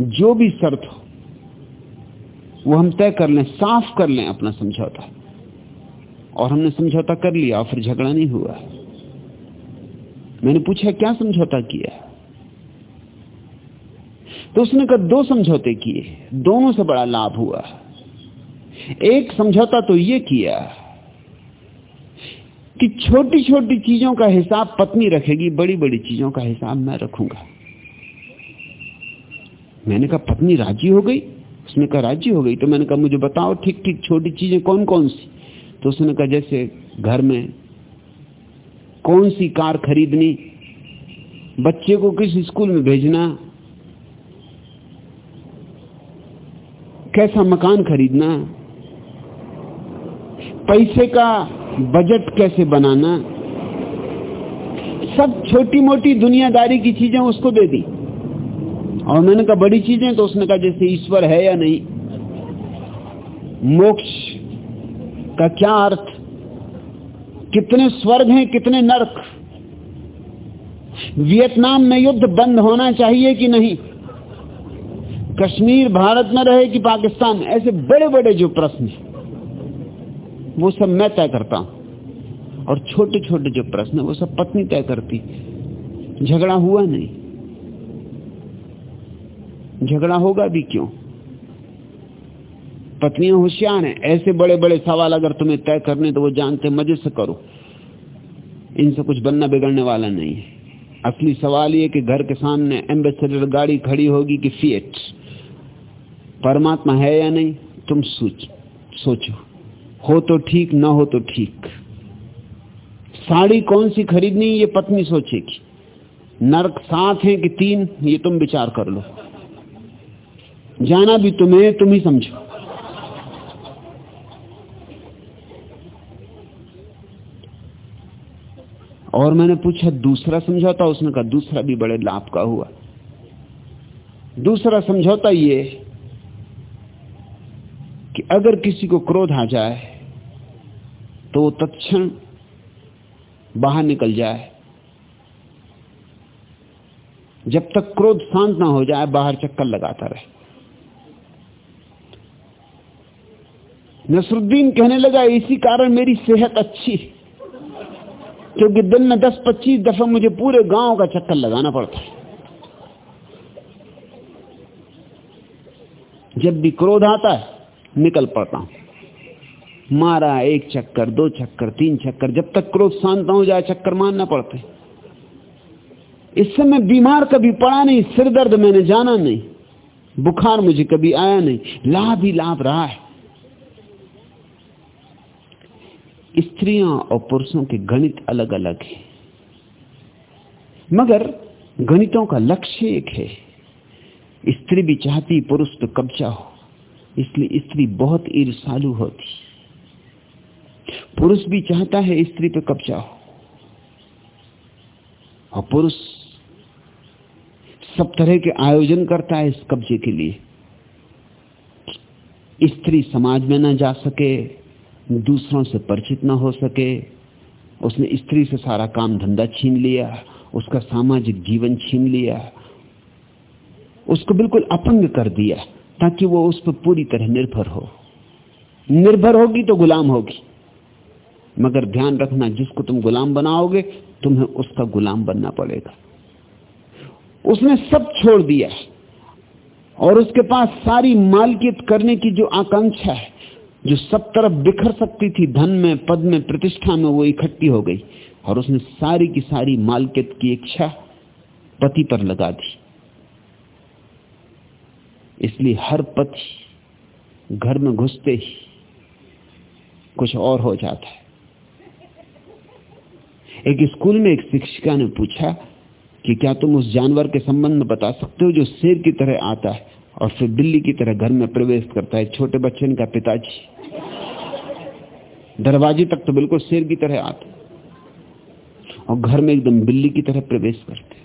जो भी शर्त हो, वो हम तय कर लें, साफ़ कर लें अपना समझौता। और हमने समझौता कर लिया और फिर झगड़ा नहीं हुआ। मैंने पूछा, क्या समझौता किया तो उसने कहा, दो समझौते किए, दोनों से बड़ा लाभ हुआ। एक समझौता तो यह किया कि छोटी छोटी चीज़ों का हिसाब पत्नी रखेगी बड़ी बड़ी चीज़ों का हिसाब मैं रखूँगा। मैंने कहा, पत्नी राज़ी हो गई? उसने कहा, राज़ी हो गई। तो मैंने कहा, मुझे बताओ ठीक ठीक छोटी चीज़ें कौन कौन सी? तो उसने कहा, जैसे घर में कौन सी कार खरीदनी? बच्चे को किस स्कूल में भेजना? कैसा मकान खरीदना? पैसे का बजट कैसे बनाना? सब छोटी मोटी दुनियादारी की चीज़ें उसको दे दी। और मैंने कहा, बड़ी चीज़ें तो उसने कहा, जैसे ईश्वर है या नहीं? मोक्ष का क्या अर्थ? कितने स्वर्ग हैं, कितने नरक। वियतनाम में युद्ध बंद होना चाहिए कि नहीं? कश्मीर भारत में रहे कि पाकिस्तान? ऐसे बड़े बड़े जो प्रश्न वो सब मैं तय करता हूँ। और छोटे छोटे जो प्रश्न वो सब पत्नी तय करती झगड़ा हुआ नहीं। झगड़ा होगा भी क्यों? पत्नियाँ होशियार हैं। ऐसे बड़े बड़े सवाल अगर तुम्हें तय करने तो वो जानते मज़े से करो। इनसे कुछ बनना बिगड़ने वाला नहीं है। असली सवाल ये कि घर के सामने एम्बेसडर गाड़ी खड़ी होगी कि फिएट परमात्मा है या नहीं? तुम सोच, सोचो। हो तो ठीक, ना हो तो ठीक। साड़ी कौन सी खरीदनी ये पत्नी सोचेगी। नरक सात है कि तीन, ये तुम विचार कर लो। जाना भी तुम्हें, तुम ही समझो। और मैंने पूछा, दूसरा समझौता? उसने कहा, दूसरा भी बड़े लाभ का हुआ। दूसरा समझौता ये कि अगर किसी को क्रोध आ जाए तो वो तत्क्षण बाहर निकल जाए। जब तक क्रोध शांत ना हो जाए, बाहर चक्कर लगाता रहे। नसरुद्दीन कहने लगा, इसी कारण मेरी सेहत अच्छी क्योंकि दिन में 10-25 दफ़ा मुझे पूरे गाँव का चक्कर लगाना पड़ता है। जब भी क्रोध आता है, निकल पड़ता हूँ। मारा एक चक्कर, दो चक्कर, तीन चक्कर, जब तक क्रोध शांत हो जाए, चक्कर मारना पड़ते इससे मैं बीमार कभी पड़ा नहीं, सिर दर्द मैंने जाना नहीं, बुखार मुझे कभी आया नहीं, लाभ ही लाभ रहा है। स्त्रियाँ और पुरुषों के गणित अलग अलग हैं। मगर गणितों का लक्ष्य एक है। स्त्री भी चाहती पुरुष पे कब्जा हो, इसलिए स्त्री बहुत ईर्षालु होती। पुरुष भी चाहता है स्त्री पे कब्जा हो। और पुरुष सब तरह के आयोजन करता है इस कब्जे के लिए। स्त्री समाज में ना जा सके दूसरों से परिचित ना हो सके। उसने स्त्री से सारा काम धंधा छीन लिया, उसका सामाजिक जीवन छीन लिया, उसको बिल्कुल अपंग कर दिया, ताकि वो उस पर पूरी तरह निर्भर हो। निर्भर होगी तो गुलाम होगी, मगर ध्यान रखना, जिसको तुम गुलाम बनाओगे, तुम्हें उसका गुलाम बनना पड़ेगा। उसने सब छोड़ दिया, और उसके पास सारी मालकियत करने की जो आकांक्षा है जो सब तरफ़ बिखर सकती थी धन में, पद में, प्रतिष्ठा में, वो इकट्ठी हो गई और उसने सारी की सारी मालकियत की इच्छा पति पर लगा दी। इसलिए हर पति घर में घुसते ही कुछ और हो जाता है। एक स्कूल में एक शिक्षिका ने पूछा कि क्या तुम उस जानवर के संबंध में बता सकते हो जो शेर की तरह आता है और फिर बिल्ली की तरह घर में प्रवेश करता है? छोटे बच्चे का पिताजी। दरवाजे तक तो बिल्कुल शेर की तरह आते और घर में एकदम बिल्ली की तरह प्रवेश करते।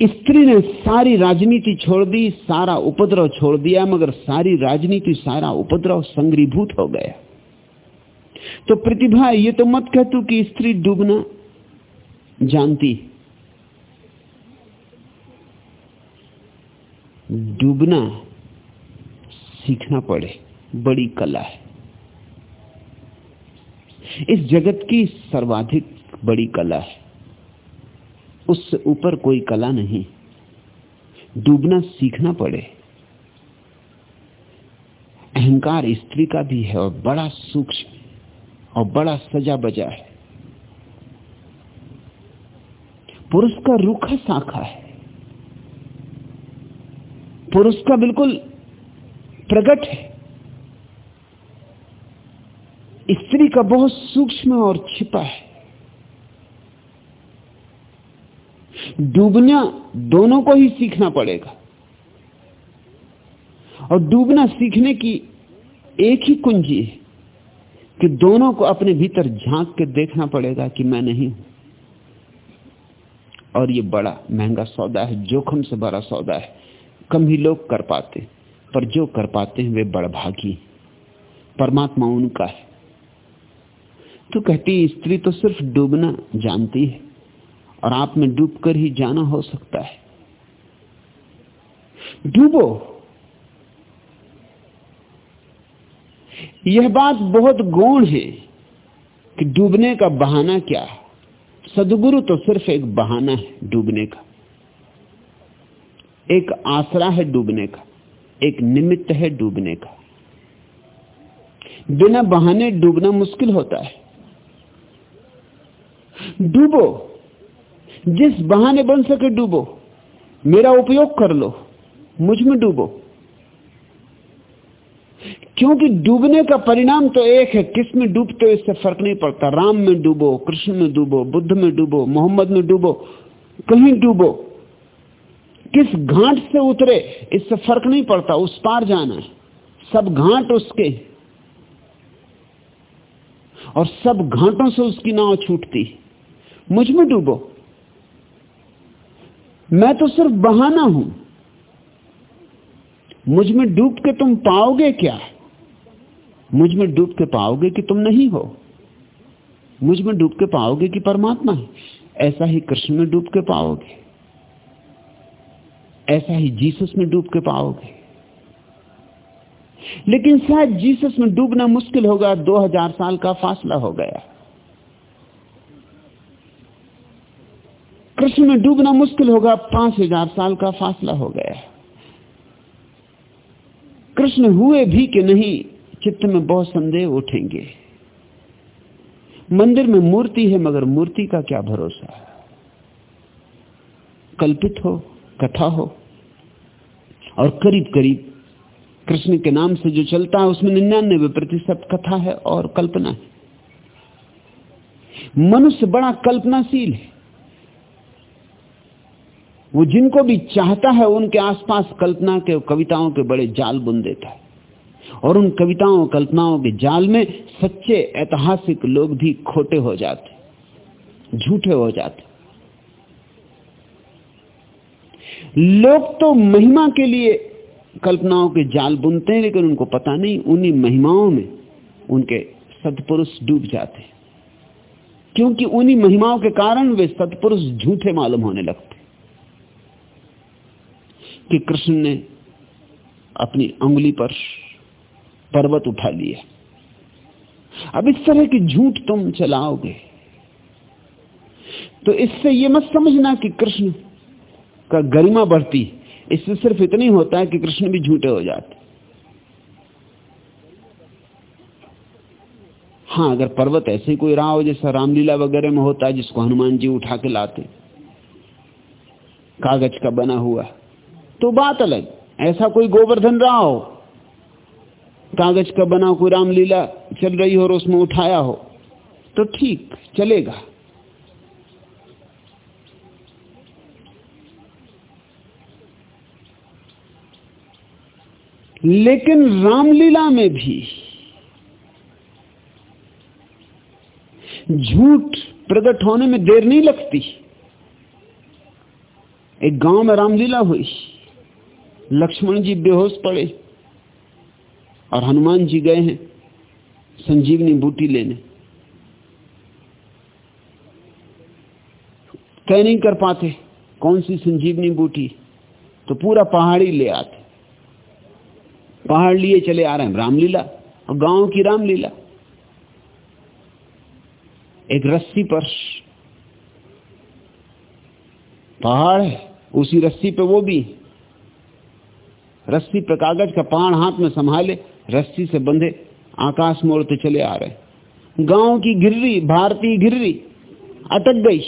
स्त्री ने सारी राजनीति छोड़ दी, सारा उपद्रव छोड़ दिया, मगर सारी राजनीति, सारा उपद्रव संग्रीभूत हो गया। तो प्रतिभा, ये तो मत कह तू कि स्त्री डूबना जानती डूबना सीखना पड़े, बड़ी कला है। इस जगत की सर्वाधिक बड़ी कला है। उससे ऊपर कोई कला नहीं। डूबना सीखना पड़े। अहंकार स्त्री का भी है और बड़ा सूक्ष्म और बड़ा सजा बजा है। पुरुष का रूखा शाखा है। पुरुष का बिल्कुल प्रकट है। स्त्री का बहुत सूक्ष्म और छिपा है। डूबना दोनों को ही सीखना पड़ेगा। और डूबना सीखने की एक ही कुंजी है कि दोनों को अपने भीतर झाँक के देखना पड़ेगा कि मैं नहीं हूँ। और ये बड़ा महँगा सौदा है, जोखम से भरा सौदा है। कम ही लोग कर पाते। पर जो कर पाते हैं, वे बड़भागी परमात्मा उनका है। तो कहती स्त्री तो सिर्फ़ डूबना जानती है, और आप में डूबकर ही जाना हो सकता है। डूबो। यह बात बहुत गौण है कि डूबने का बहाना क्या सदगुरु तो सिर्फ़ एक बहाना है डूबने का। एक आसरा है डूबने का। एक निमित्त है डूबने का। बिना बहाने डूबना मुश्किल होता है। डूबो। जिस बहाने बन सके डूबो। मेरा उपयोग कर लो। मुझमें डूबो। क्योंकि डूबने का परिणाम तो एक है, किसमें डूबते हो इससे फ़र्क नहीं पड़ता। राम में डूबो, कृष्ण में डूबो, बुद्ध में डूबो, मोहम्मद में डूबो, कहीं डूबो। किस घाट से उतरे, इससे फ़र्क नहीं पड़ता, उस पार जाना है। सब घाट उसके। और सब घाटों से उसकी नाव छूटती। मुझमें डूबो। मैं तो सिर्फ़ बहाना हूँ। मुझमें डूब के तुम पाओगे क्या? मुझमें डूब के पाओगे कि तुम नहीं हो? मुझमें डूब के पाओगे कि परमात्मा है? ऐसा ही कृष्ण में डूब के पाओगे। ऐसा ही जीसस में डूब के पाओगे। लेकिन शायद जीसस में डूबना मुश्किल होगा 2000 साल का फासला हो गया। कृष्ण में डूबना मुश्किल होगा, पाँच हज़ार साल का फासला हो गया। कृष्ण हुए भी कि नहीं, चित्त में बहुत संदेह उठेंगे। मंदिर में मूर्ति है, मगर मूर्ति का क्या भरोसा? कल्पित हो। कथा हो। और करीब करीब कृष्ण के नाम से जो चलता है, उसमें निन्यानवे प्रतिशत कथा है और कल्पना है। मनुष्य बड़ा कल्पनाशील है। वो जिनको भी चाहता है, उनके आसपास कल्पना के कविताओं के बड़े जाल बुन देता है। और उन कविताओं कल्पनाओं के जाल में सच्चे ऐतिहासिक लोग भी खोटे हो जाते, झूठे हो जाते। लोग तो महिमा के लिए कल्पनाओं के जाल बुनते हैं, लेकिन उनको पता नहीं, उन्हीं महिमाओं में उनके सदपुरुष डूब जाते क्योंकि उन्हीं महिमाओं के कारण वे सदपुरुष झूठे मालूम होने लगते कि कृष्ण ने अपनी उंगली पर पर्वत उठा लिया। अब इस तरह की झूठ तुम चलाओगे तो इससे यह मत समझना कि कृष्ण का गरिमा बढ़ती, इससे सिर्फ़ इतना ही होता है कि कृष्ण भी झूठे हो जाते। हाँ अगर पर्वत ऐसे कोई रहा हो जैसा रामलीला वगैरह में होता है, जिसको हनुमान जी उठा के लाते, कागज़ का बना हुआ तो बात अलग। ऐसा कोई गोवर्धन रहा हो, कागज़ का बना कोई रामलीला चल रही हो और उसमें उठाया हो तो ठीक, चलेगा। लेकिन रामलीला में भी झूठ प्रकट होने में देर नहीं लगती। एक गाँव में रामलीला हुई। लक्ष्मण जी बेहोश पड़े और हनुमान जी गए हैं संजीवनी बूटी लेने। तय नहीं कर पाते, कौन सी संजीवनी बूटी? तो पूरा पहाड़ी ले आते। पहाड़ लिए चले आ रहे हैं, रामलीला, और गाँव की रामलीला। एक रस्सी पर पहाड़ है, उसी रस्सी पे वो भी। रस्सी पे कागज़ का पहाड़ हाथ में संभाले, रस्सी से बंधे आकाश मोड़ते चले आ रहे गाँव की गिर्री भारतीय गिर्री अटक गई।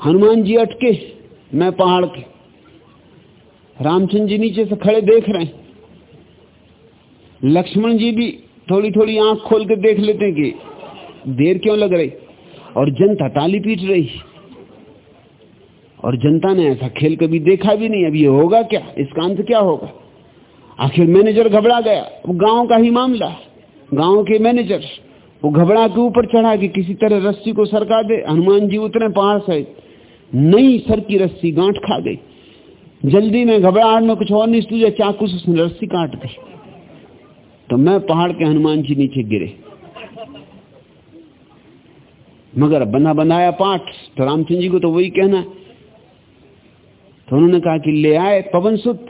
हनुमान जी अटके, मैं पहाड़ के रामचंद्र जी नीचे से खड़े देख रहे हैं। लक्ष्मण जी भी थोड़ी थोड़ी आँख खोल के देख लेते हैं कि देर क्यों लग रही? और जनता ताली पीट रही। और जनता ने ऐसा खेल कभी देखा भी नहीं। अब ये होगा क्या? इसका अंत क्या होगा? आखिर मैनेजर घबरा गया। गाँव का ही मामला गाँव के मैनेजर। वो घबरा के ऊपर चढ़ा कि किसी तरह रस्सी को सरका दे। हनुमान जी उतरे पहाड़ से। नई सर की रस्सी गांठ खा गई। जल्दी में घबराहट में कुछ और नहीं तुझे चाकू से उसने रस्सी काट दी। तो मैं पहाड़ के हनुमान जी नीचे गिरे। मगर बना बनाया पाठ तो रामचंद्र जी को तो वही कहना तो उन्होंने कहा कि ले आए पवन सुत।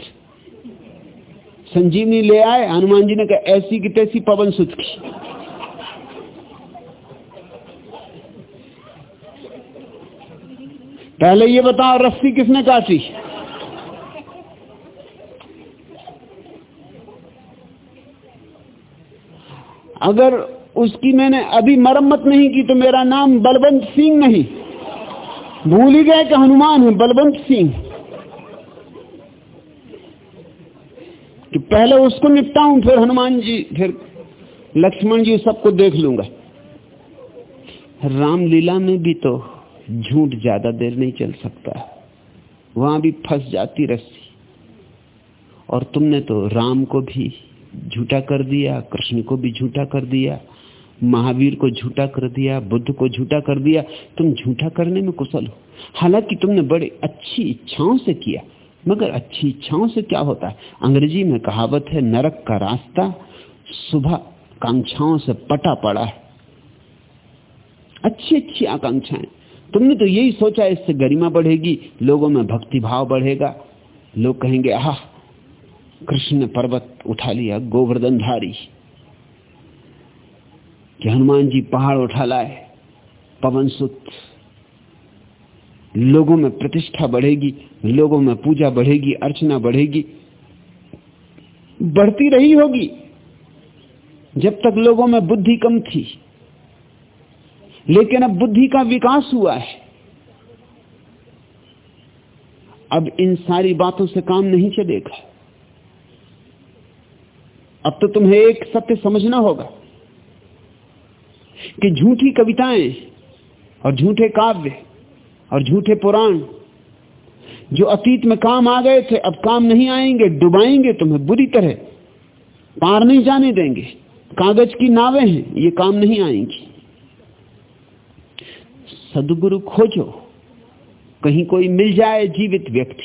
संजीवनी ले आए, हनुमान जी ने कहा, ऐसी की तैसी पवन सुत की। पहले ये बताओ, रस्सी किसने काटी? अगर उसकी मैंने अभी मरम्मत नहीं की तो मेरा नाम बलवंत सिंह नहीं। भूल ही गए कि हनुमान है, बलवंत सिंह। कि पहले उसको निपटाऊं, फिर हनुमान जी, फिर लक्ष्मण जी, सबको देख लूँगा। रामलीला में भी तो झूठ ज़्यादा देर नहीं चल सकता। वहाँ भी फंस जाती रस्सी। और तुमने तो राम को भी झूठा कर दिया, कृष्ण को भी झूठा कर दिया, महावीर को झूठा कर दिया, बुद्ध को झूठा कर दिया। तुम झूठा करने में कुशल हो। हालाँकि तुमने बड़े अच्छी इच्छाओं से किया, मगर अच्छी इच्छाओं से क्या होता है? अंग्रेज़ी में कहावत है, नरक का रास्ता सुबह कांक्षाओं से पटा पड़ा है। अच्छी अच्छी आकांक्षाएँ। तुमने तो यही सोचा, इससे गरिमा बढ़ेगी, लोगों में भक्ति भाव बढ़ेगा। लोग कहेंगे, आह कृष्ण ने पर्वत उठा लिया, गोवर्धन धारी। कि हनुमान जी पहाड़ उठा लाए, पवन सुत। लोगों में प्रतिष्ठा बढ़ेगी, लोगों में पूजा बढ़ेगी, अर्चना बढ़ेगी, बढ़ती रही होगी। जब तक लोगों में बुद्धि कम थी, लेकिन अब बुद्धि का विकास हुआ है। अब इन सारी बातों से काम नहीं चलेगा। अब तो तुम्हें एक सत्य समझना होगा कि झूठी कविताएँ और झूठे काव्य और झूठे पुराण जो अतीत में काम आ गए थे, अब काम नहीं आएँगे, डुबाएँगे तुम्हें बुरी तरह। पार नहीं जाने देंगे। कागज़ की नावें हैं, ये काम नहीं आएँगी। सदगुरु खोजो, कहीं कोई मिल जाए जीवित व्यक्ति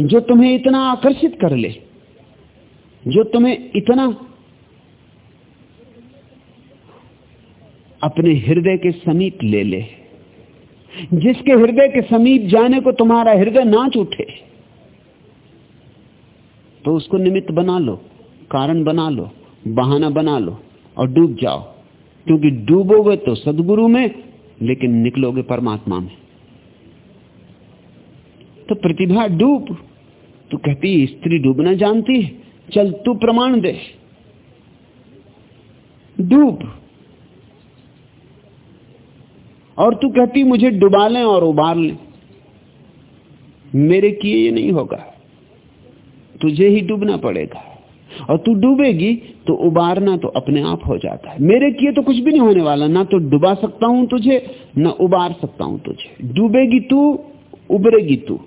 जो तुम्हें इतना आकर्षित कर ले। जो तुम्हें इतना अपने हृदय के समीप ले ले, जिसके हृदय के समीप जाने को तुम्हारा हृदय नाच उठे तो उसको निमित्त बना लो, कारण बना लो, बहाना बना लो और डूब जाओ। क्योंकि डूबोगे तो सदगुरु में, लेकिन निकलोगे परमात्मा में। तो प्रतिभा डूब, तू कहती स्त्री डूबना जानती है चल तू प्रमाण दे। डूब। और तू कहती, मुझे डुबा लें और उबार लें। मेरे किए ये नहीं होगा। तुझे ही डूबना पड़ेगा। और तू डूबेगी तो उबारना तो अपने आप हो जाता है। मेरे किए तो कुछ भी नहीं होने वाला। ना तो डुबा सकता हूँ तुझे, ना उबार सकता हूँ तुझे। डूबेगी तू, उबरेगी तू।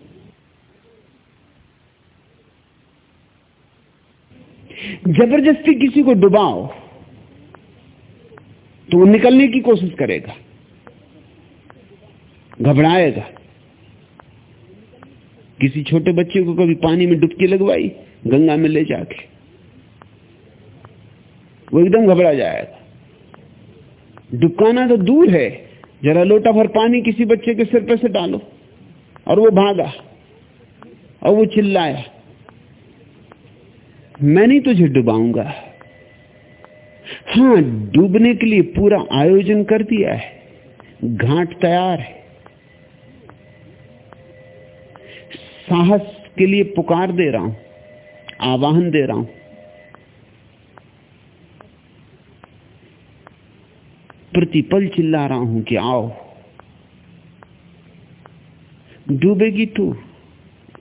ज़बरदस्ती किसी को डुबाओ तो वो निकलने की कोशिश करेगा, घबराएगा। किसी छोटे बच्चे को कभी पानी में डुबकी लगवाई, गंगा में ले जाके, वो एकदम घबरा जाएगा। डुबकाना तो दूर है, जरा लोटा भर पानी किसी बच्चे के सिर पर से डालो, और वो भागा, और वो चिल्लाया मैं नहीं तुझे डुबाऊँगा। हाँ डूबने के लिए पूरा आयोजन कर दिया है। घाट तैयार है। साहस के लिए पुकार दे रहा हूँ, आवाहन दे रहा हूँ। प्रतिपल चिल्ला रहा हूँ कि आओ। डूबेगी तू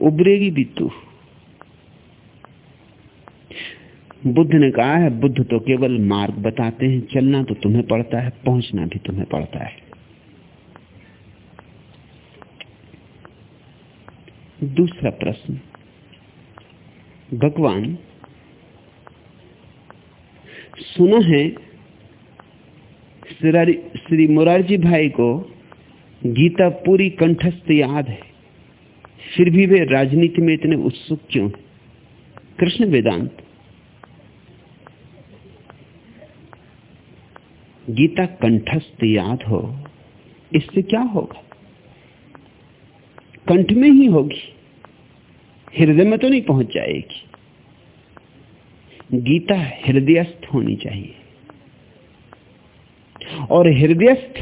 उबरेगी भी तू। बुद्ध ने कहा है, बुद्ध तो केवल मार्ग बताते हैं, चलना तो तुम्हें पड़ता है, पहुँचना भी तुम्हें पड़ता है। दूसरा प्रश्न, भगवान सुना है श्री मुरारजी भाई को गीता पूरी कंठस्थ याद है, फिर भी वे राजनीति में इतने उत्सुक क्यों कृष्ण वेदांत गीता कंठस्थ याद हो, इससे क्या होगा? कंठ में ही होगी, हृदय में तो नहीं पहुँच जाएगी। गीता हृदयस्थ होनी चाहिए। और हृदयस्थ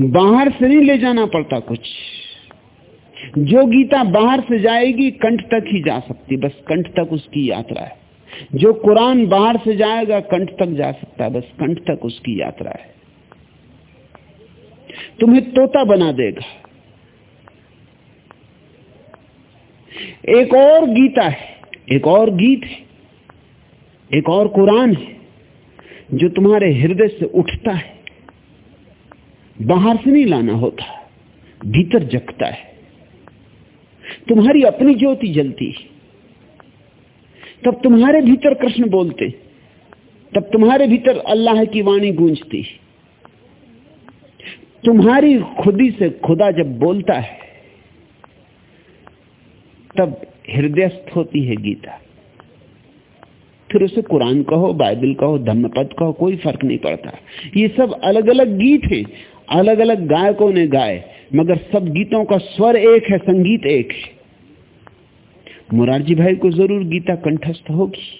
बाहर से नहीं ले जाना पड़ता कुछ। जो गीता बाहर से जाएगी, कंठ तक ही जा सकती, बस कंठ तक उसकी यात्रा है। जो कुरान बाहर से जाएगा, कंठ तक जा सकता है, बस कंठ तक उसकी यात्रा है। तुम्हें तोता बना देगा। एक और गीता है, एक और गीत है, एक और कुरान है, जो तुम्हारे हृदय से उठता है, बाहर से नहीं लाना होता, भीतर जगता है। तुम्हारी अपनी ज्योति जलती तब तुम्हारे भीतर कृष्ण बोलते, तब तुम्हारे भीतर अल्लाह की वाणी गूंजती। तुम्हारी खुदी से खुदा जब बोलता है, तब हृदयस्थ होती है गीता। फिर उसे कुरान कहो, बाइबल कहो, धम्मपद कहो, कोई फ़र्क नहीं पड़ता। ये सब अलग अलग गीत हैं अलग अलग गायकों ने गाए, मगर सब गीतों का स्वर एक है, संगीत एक है। मुरारजी भाई को ज़रूर गीता कंठस्थ होगी।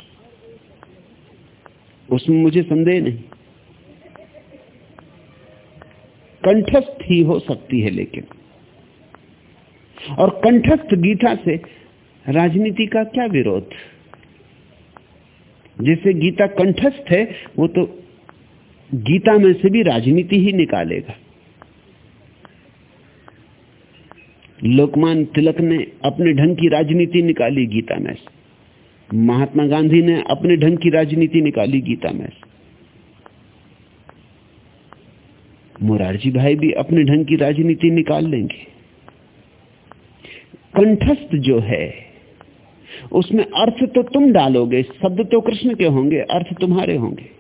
उसमें मुझे संदेह नहीं। कंठस्थ ही हो सकती है लेकिन। और कंठस्थ गीता से राजनीति का क्या विरोध? जिसे गीता कंठस्थ है, वो तो गीता में से भी राजनीति ही निकालेगा। लोकमान तिलक ने अपने ढंग की राजनीति निकाली गीता में से। महात्मा गांधी ने अपने ढंग की राजनीति निकाली गीता में से। मुरारजी भाई भी अपने ढंग की राजनीति निकाल लेंगे। कंठस्थ जो है, उसमें अर्थ तो तुम डालोगे, शब्द तो कृष्ण के होंगे, अर्थ तुम्हारे होंगे।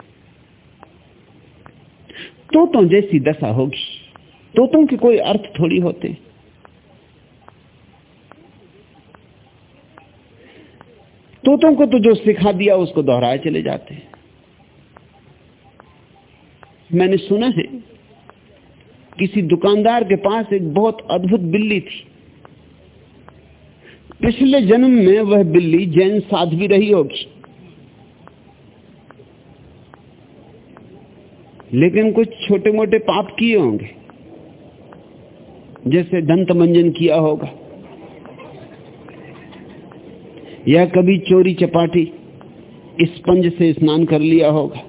तो तोतों जैसी दशा होगी, तोतों के कोई अर्थ थोड़ी होते। तोतों को तो जो सिखा दिया उसको दोहराए चले जाते हैं। मैंने सुना है, किसी दुकानदार के पास एक बहुत अद्भुत बिल्ली थी। पिछले जन्म में वह बिल्ली जैन साध्वी रही होगी। लेकिन कुछ छोटे मोटे पाप किए होंगे, जैसे दंत मंजन किया होगा। या कभी चोरी चपाटी स्पंज से स्नान कर लिया होगा।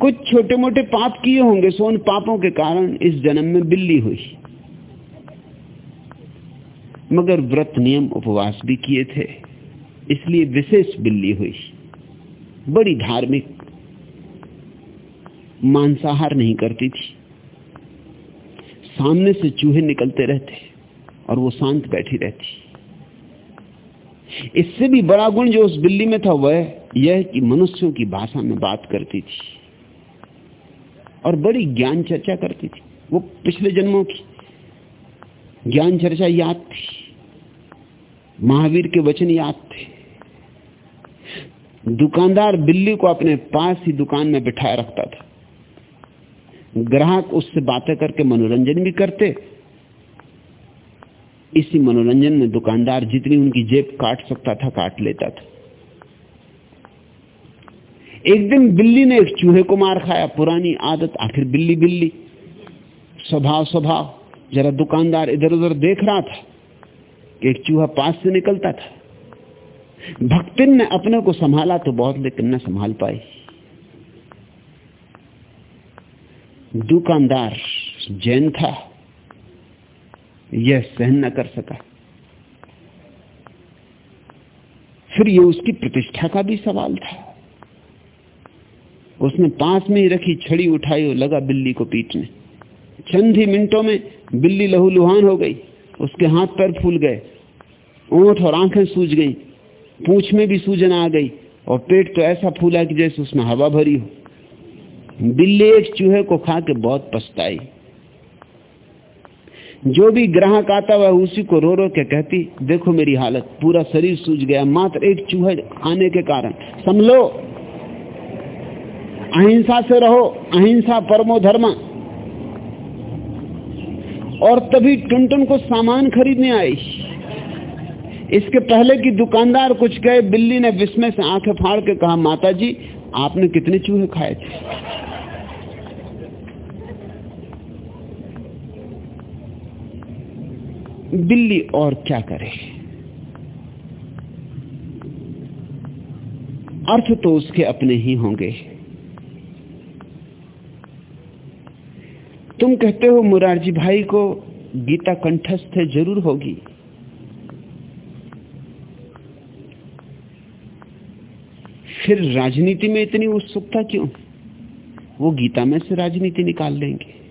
कुछ छोटे मोटे पाप किए होंगे सो उन पापों के कारण इस जन्म में बिल्ली हुई। मगर व्रत नियम उपवास भी किए थे, इसलिए विशेष बिल्ली हुई। बड़ी धार्मिक, मांसाहार नहीं करती थी। सामने से चूहे निकलते रहते और वो शांत बैठी रहती। इससे भी बड़ा गुण जो उस बिल्ली में था, वह यह कि मनुष्यों की भाषा में बात करती थी और बड़ी ज्ञान चर्चा करती थी। वो पिछले जन्मों की ज्ञान चर्चा याद थी, महावीर के वचन याद थे। दुकानदार बिल्ली को अपने पास ही दुकान में बिठाए रखता था। ग्राहक उससे बातें करके मनोरंजन भी करते। इसी मनोरंजन में दुकानदार जितनी उनकी जेब काट सकता था, काट लेता था। एक दिन बिल्ली ने एक चूहे को मार खाया, पुरानी आदत, आखिर बिल्ली बिल्ली। स्वभाव स्वभाव, जरा दुकानदार इधर उधर देख रहा था कि एक चूहा पास से निकलता था। भक्तिन ने अपने को संभाला तो बहुत, लेकिन न संभाल पाई। दुकानदार जैन था, यह सहन न कर सका। फिर यह उसकी प्रतिष्ठा का भी सवाल था। उसने पास में ही रखी छड़ी उठाई और लगा बिल्ली को पीटने। चंद ही मिनटों में बिल्ली लहूलुहान हो गई, उसके हाथ पैर फूल गए, ओठ और आँखें सूज गई, पूछ में भी सूजन आ गई, और पेट तो ऐसा फूला कि जैसे उसमें हवा भरी हो। बिल्ली एक चूहे को खा के बहुत पछताई। जो भी ग्राहक आता वह उसी को रो रो के कहती, देखो मेरी हालत, पूरा शरीर सूझ गया, मात्र एक चूहे आने के कारण। समझो? अहिंसा से रहो, अहिंसा परमो धर्म। और तभी टुनटुन को सामान खरीदने आई। इसके पहले कि दुकानदार कुछ गए बिल्ली ने विस्मय से आँखें फाड़ के कहा माता जी आपने कितने चूहे खाए थे? बिल्ली और क्या करे? अर्थ तो उसके अपने ही होंगे। तुम कहते हो मुरारजी भाई को गीता कंठस्थ है ज़रूर होगी। फिर राजनीति में इतनी उत्सुकता क्यों? वो गीता में से राजनीति निकाल लेंगे।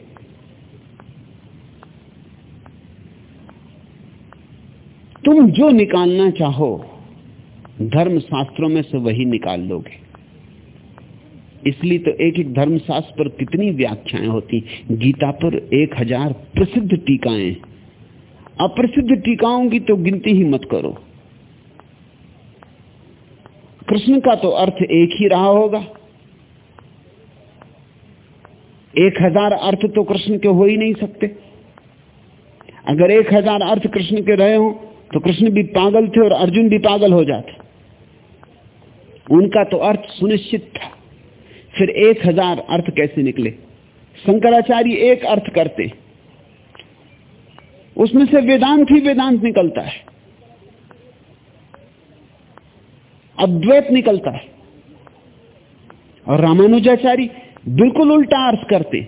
तुम जो निकालना चाहो धर्म शास्त्रों में से वही निकाल लोगे। इसलिए तो एक एक धर्म शास्त्र पर कितनी व्याख्याएँ होती। गीता पर एक हज़ार प्रसिद्ध टीकाएँ। अप्रसिद्ध टीकाओं की तो गिनती ही मत करो। कृष्ण का तो अर्थ एक ही रहा होगा। एक हज़ार अर्थ तो कृष्ण के हो ही नहीं सकते। अगर एक हज़ार अर्थ कृष्ण के रहे हो तो कृष्ण भी पागल थे और अर्जुन भी पागल हो जाते। उनका तो अर्थ सुनिश्चित था। फिर एक हज़ार अर्थ कैसे निकले? शंकराचार्य एक अर्थ करते। उसमें से वेदांत ही वेदांत निकलता है। अद्वैत निकलता है। और रामानुजाचारी बिल्कुल उल्टा अर्थ करते।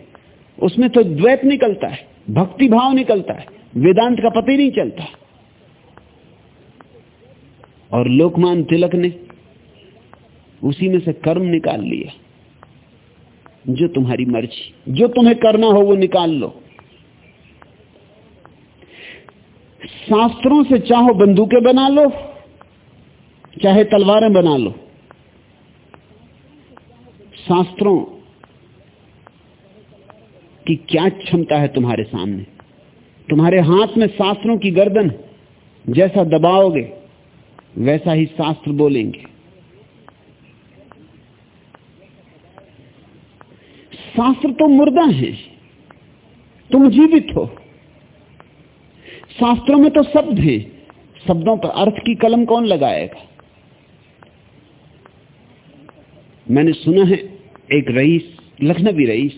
उसमें तो द्वैत निकलता है, भक्ति भाव निकलता है। वेदांत का पता ही नहीं चलता। और लोकमान तिलक ने उसी में से कर्म निकाल लिया। जो तुम्हारी मर्ज़ी, जो तुम्हें करना हो वो निकाल लो। शास्त्रों से चाहो बंदूकें बना लो, चाहे तलवारें बना लो। शास्त्रों की क्या क्षमता है तुम्हारे सामने? तुम्हारे हाथ में शास्त्रों की गर्दन जैसा दबाओगे वैसा ही शास्त्र बोलेंगे। शास्त्र तो मुर्दा है, तुम जीवित हो। शास्त्रों में तो शब्द हैं, शब्दों पर अर्थ की कलम कौन लगाएगा? मैंने सुना है, एक रईस, लखनवी रईस,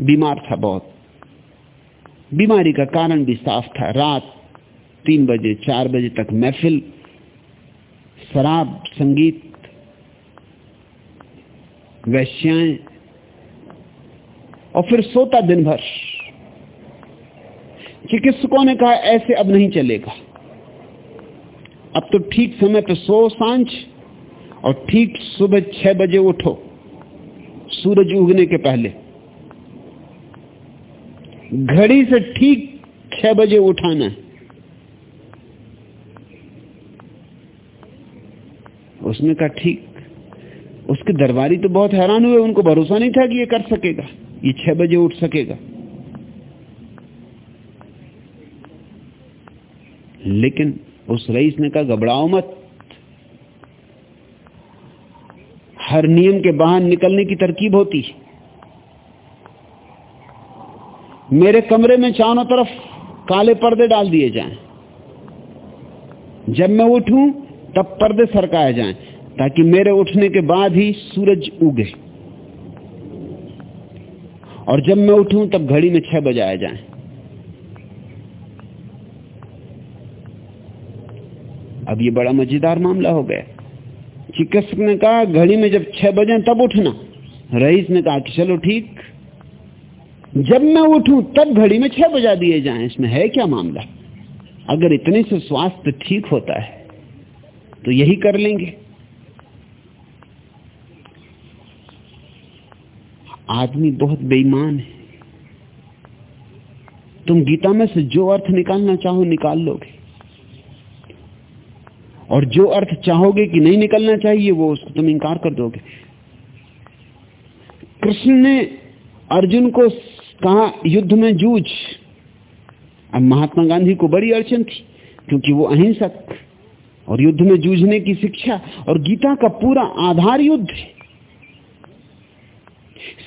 बीमार था बहुत। बीमारी का कारण भी साफ़ था, रात तीन बजे, चार बजे तक महफिल शराब, संगीत, वैश्याएँ, और फिर सोता दिन भर चिकित्सकों ने कहा, ऐसे अब नहीं चलेगा। अब तो ठीक समय पर सो साँझ, और ठीक सुबह छह बजे उठो, सूरज उगने के पहले। घड़ी से ठीक छह बजे उठाना है। उसने कहा, ठीक। उसके दरबारी तो बहुत हैरान हुए, उनको भरोसा नहीं था कि ये कर सकेगा। ये छह बजे उठ सकेगा। लेकिन उस रईस ने कहा, घबराओ मत। हर नियम के बाहर निकलने की तरकीब होती है। मेरे कमरे में चारों तरफ़ काले पर्दे डाल दिए जाएँ। जब मैं उठूं तब पर्दे सरकाए जाएँ, ताकि मेरे उठने के बाद ही सूरज उगे। और जब मैं उठूं, तब घड़ी में छह बजाए जाएँ। अब ये बड़ा मज़ेदार मामला हो गया। चिकित्सक ने कहा, घड़ी में जब छह बजे, तब उठना। रईस ने कहा कि चलो ठीक। जब मैं उठूं, तब घड़ी में छह बजा दिए जाएँ। इसमें है क्या मामला? अगर इतने से स्वास्थ्य ठीक होता है तो यही कर लेंगे। आदमी बहुत बेईमान है। तुम गीता में से जो अर्थ निकालना चाहो निकाल लोगे। और जो अर्थ चाहोगे कि नहीं निकलना चाहिए, वो उसको तुम इंकार कर दोगे। कृष्ण ने अर्जुन को कहा, युद्ध में जूझ। अब महात्मा गांधी को बड़ी अड़चन थी, क्योंकि वो अहिंसक। और युद्ध में जूझने की शिक्षा और गीता का पूरा आधार युद्ध है।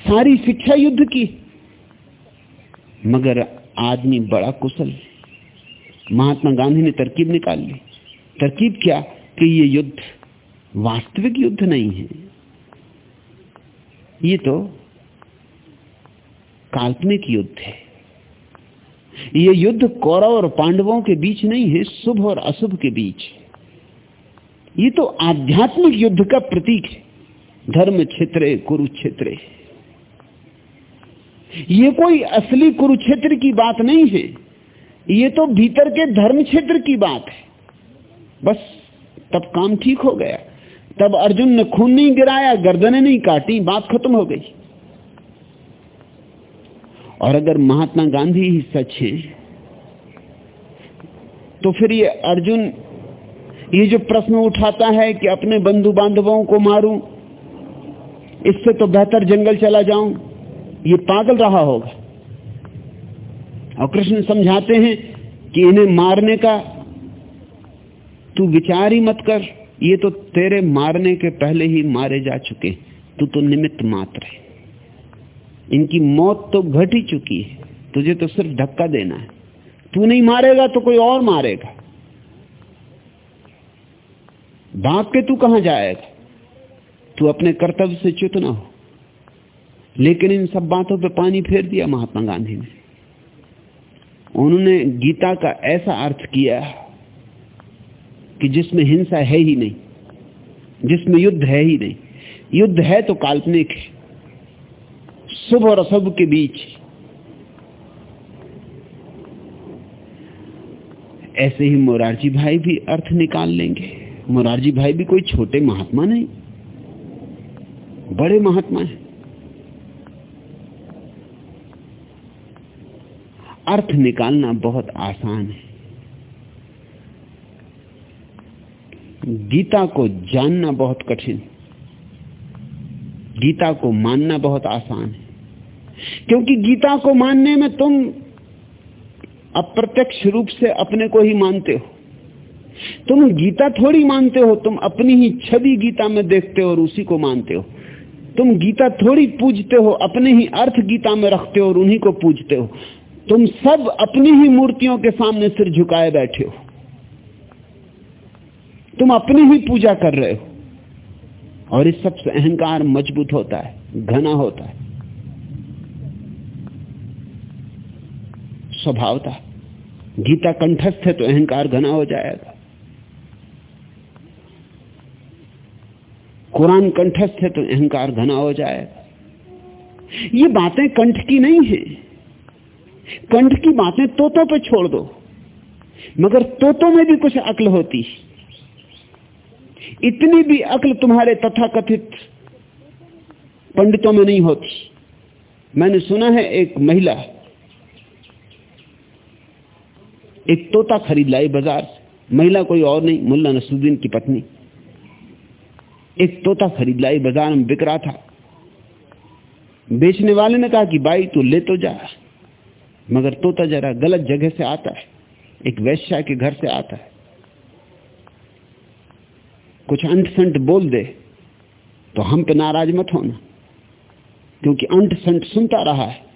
सारी शिक्षा युद्ध की। मगर आदमी बड़ा कुशल महात्मा गांधी ने तरकीब निकाल ली। तरकीब क्या? कि ये युद्ध वास्तविक युद्ध नहीं है। ये तो काल्पनिक युद्ध है। ये युद्ध कौरव और पांडवों के बीच नहीं है, शुभ और अशुभ के बीच ये तो आध्यात्मिक युद्ध का प्रतीक है। धर्म क्षेत्र कुरुक्षेत्र ये कोई असली कुरुक्षेत्र की बात नहीं है। ये तो भीतर के धर्म क्षेत्र की बात है। बस, तब काम ठीक हो गया। तब अर्जुन ने खून नहीं गिराया, गर्दनें नहीं काटी, बात खत्म हो गई। और अगर महात्मा गांधी ही सच है तो फिर ये अर्जुन ये जो प्रश्न उठाता है कि अपने बंधु बांधवों को मारूं, इससे तो बेहतर जंगल चला जाऊँ, ये पागल रहा होगा। और कृष्ण समझाते हैं कि इन्हें मारने का तू विचार ही मत कर, ये तो तेरे मारने के पहले ही मारे जा चुके तू तो निमित्त मात्र है। इनकी मौत तो घट ही चुकी है, तुझे तो सिर्फ़ धक्का देना है। तू नहीं मारेगा तो कोई और मारेगा। भाग के तू कहाँ जाएगा तू अपने कर्तव्य से च्युत ना हो। लेकिन इन सब बातों पे पानी फेर दिया महात्मा गांधी ने। उन्होंने गीता का ऐसा अर्थ किया कि जिसमें हिंसा है ही नहीं, जिसमें युद्ध है ही नहीं। युद्ध है तो काल्पनिक है। शुभ और अशुभ के बीच। ऐसे ही मोरारजी भाई भी अर्थ निकाल लेंगे। मोरारजी भाई भी कोई छोटे महात्मा नहीं। बड़े महात्मा हैं। अर्थ निकालना बहुत आसान है। गीता को जानना बहुत कठिन। गीता को मानना बहुत आसान है। क्योंकि गीता को मानने में तुम अप्रत्यक्ष रूप से अपने को ही मानते हो। तुम गीता थोड़ी मानते हो, तुम अपनी ही छवि गीता में देखते हो और उसी को मानते हो। तुम गीता थोड़ी पूजते हो, अपने ही अर्थ गीता में रखते हो और उन्हीं को पूजते हो। तुम सब अपनी ही मूर्तियों के सामने सिर झुकाए बैठे हो। तुम अपनी ही पूजा कर रहे हो। और इस सबसे अहंकार मज़बूत होता है, घना होता है। स्वभावता। गीता कंठस्थ है तो अहंकार घना हो जाएगा। कुरान कंठस्थ है तो अहंकार घना हो जाएगा ये बातें कंठ की नहीं है। कंठ की बातें तोतों पे छोड़ दो। मगर तोतों में भी कुछ अक्ल होती इतनी भी अक्ल तुम्हारे तथाकथित पंडितों में नहीं होती। मैंने सुना है एक महिला एक तोता खरीद लाई बाज़ार महिला कोई और नहीं, मुल्ला नसरुद्दीन की पत्नी। एक तोता खरीद लाई बाज़ार में बिक रहा था। बेचने वाले ने कहा कि, भाई, तू ले तो जा, मगर तोता जरा गलत जगह से आता है, एक वैश्या के घर से आता है। कुछ अंट संट बोल दे तो हम पे नाराज़ मत होना, क्योंकि अंट संट सुनता रहा है।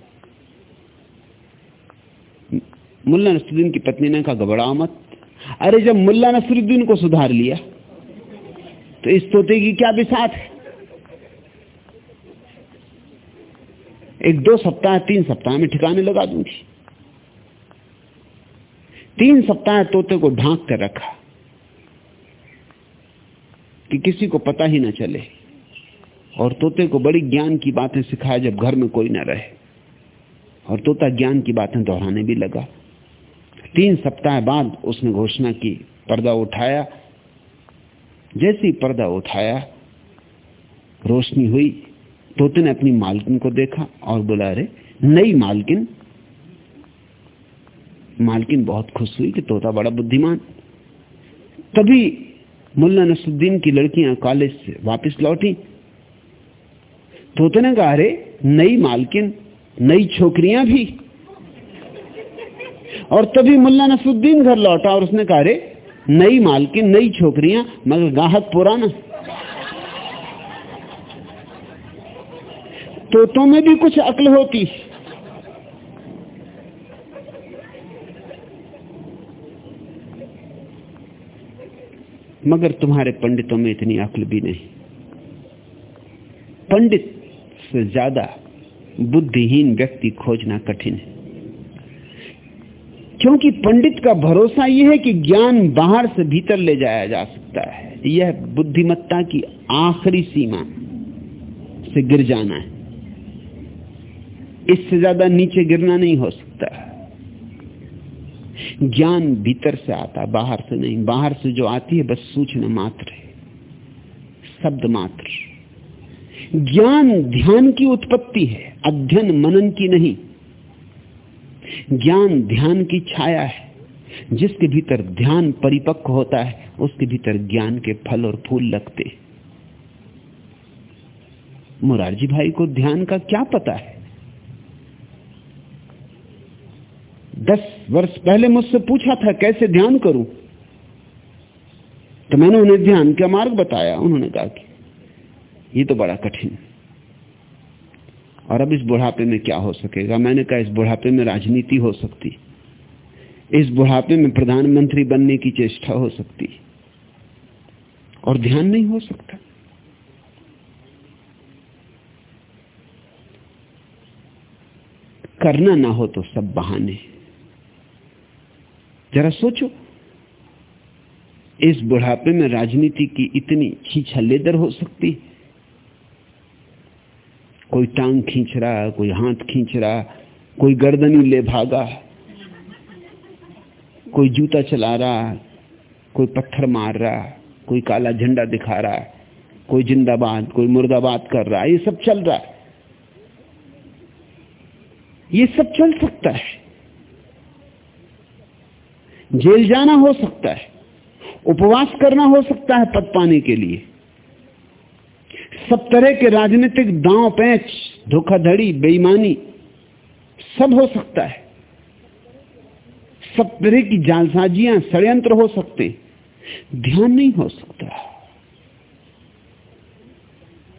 मुल्ला नसरुद्दीन की पत्नी ने कहा, घबराओ मत। अरे, जब मुल्ला नसरुद्दीन को सुधार लिया तो इस तोते की क्या बिसात है? एक दो सप्ताह, तीन सप्ताह में ठिकाने लगा दूँगी। तीन सप्ताह तोते को ढांक कर रखा कि किसी को पता ही ना चले। और तोते को बड़ी ज्ञान की बातें सिखाया जब घर में कोई ना रहे। और तोता ज्ञान की बातें दोहराने भी लगा। तीन सप्ताह बाद उसने घोषणा की, पर्दा उठाया जैसे ही पर्दा उठाया, रोशनी हुई तोते ने अपनी मालकिन को देखा और बोला, अरे, नई मालकिन। मालकिन बहुत खुश हुई कि तोता बड़ा बुद्धिमान। तभी मुल्ला नसुद्दीन की लड़कियाँ कॉलेज से वापस लौटी। तोते ने कहा, अरे, नई मालकिन, नई छोकरियाँ भी। और तभी मुल्ला नसुद्दीन घर लौटा और उसने कहा, अरे नई मालकिन, नई छोकरियाँ, मगर गाहक पुराना। तोतों में भी कुछ अक्ल होती। मगर तुम्हारे पंडितों में इतनी अक्ल भी नहीं। पंडित से ज़्यादा बुद्धिहीन व्यक्ति खोजना कठिन है। क्योंकि पंडित का भरोसा यह है कि ज्ञान बाहर से भीतर ले जाया जा सकता है। यह बुद्धिमत्ता की आखिरी सीमा से गिर जाना है। इससे ज़्यादा नीचे गिरना नहीं हो सकता। ज्ञान भीतर से आता, बाहर से नहीं। बाहर से जो आती है, बस सूचना मात्र है। शब्द मात्र। ज्ञान ध्यान की उत्पत्ति है, अध्ययन मनन की नहीं। ज्ञान ध्यान की छाया है। जिसके भीतर ध्यान परिपक्व होता है, उसके भीतर ज्ञान के फल और फूल लगते। मुरारजी भाई को ध्यान का क्या पता है? दस वर्ष पहले मुझसे पूछा था, कैसे ध्यान करूँ? तो मैंने उन्हें ध्यान का मार्ग बताया। उन्होंने कहा कि ये तो बड़ा कठिन और अब इस बुढ़ापे में क्या हो सकेगा? मैंने कहा, इस बुढ़ापे में राजनीति हो सकती। इस बुढ़ापे में प्रधानमंत्री बनने की चेष्टा हो सकती। और ध्यान नहीं हो सकता। करना ना हो तो सब बहाने। जरा सोचो, इस बुढ़ापे में राजनीति की इतनी खींचा लेदर हो सकती। कोई टांग खींच रहा कोई हाथ खींच रहा कोई गर्दनी ले भागा कोई जूता चला रहा कोई पत्थर मार रहा कोई काला झंडा दिखा रहा है, कोई जिंदाबाद, कोई मुर्दाबाद कर रहा है, ये सब चल रहा है। ये सब चल सकता है। जेल जाना हो सकता है, उपवास करना हो सकता है पद पाने के लिए। सब तरह के राजनीतिक दांव पैंच, धोखाधड़ी, बेईमानी, सब हो सकता है। सब तरह की जालसाजियाँ, षडयंत्र हो सकते ध्यान नहीं हो सकता।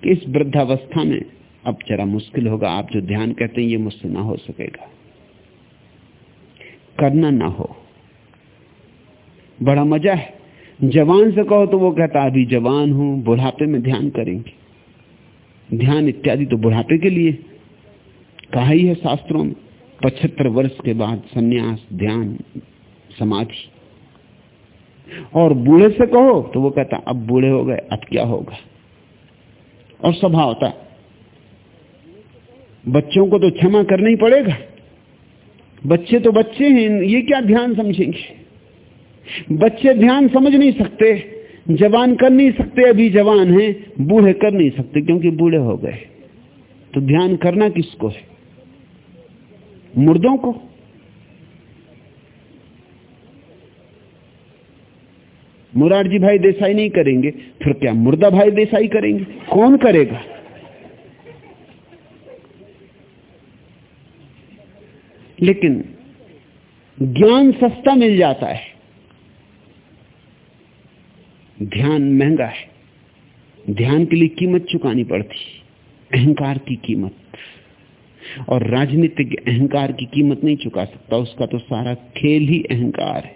कि इस वृद्धावस्था में अब जरा मुश्किल होगा। आप जो ध्यान कहते हैं, ये मुझसे ना हो सकेगा। करना ना हो। बड़ा मज़ा है। जवान से कहो तो वो कहता, अभी जवान हूँ, बुढ़ापे में ध्यान करेंगे। ध्यान इत्यादि तो बुढ़ापे के लिए। कहा ही है शास्त्रों में, पचहत्तर वर्ष के बाद सन्यास, ध्यान, समाधि। और बूढ़े से कहो तो वो कहता, अब बूढ़े हो गए, अब क्या होगा? और स्वभाव होता। बच्चों को तो क्षमा करना ही पड़ेगा। बच्चे तो बच्चे हैं, ये क्या ध्यान समझेंगे? बच्चे ध्यान समझ नहीं सकते। जवान कर नहीं सकते, अभी जवान हैं, बूढ़े कर नहीं सकते, क्योंकि बूढ़े हो गए। तो ध्यान करना किसको है? मुर्दों को? मुरारजी भाई देसाई नहीं करेंगे, फिर क्या मुर्दा भाई देसाई करेंगे? कौन करेगा? लेकिन ज्ञान सस्ता मिल जाता है। ध्यान महँगा है। ध्यान के लिए कीमत चुकानी पड़ती। अहंकार की कीमत। और राजनीतिक अहंकार की कीमत नहीं चुका सकता। उसका तो सारा खेल ही अहंकार है।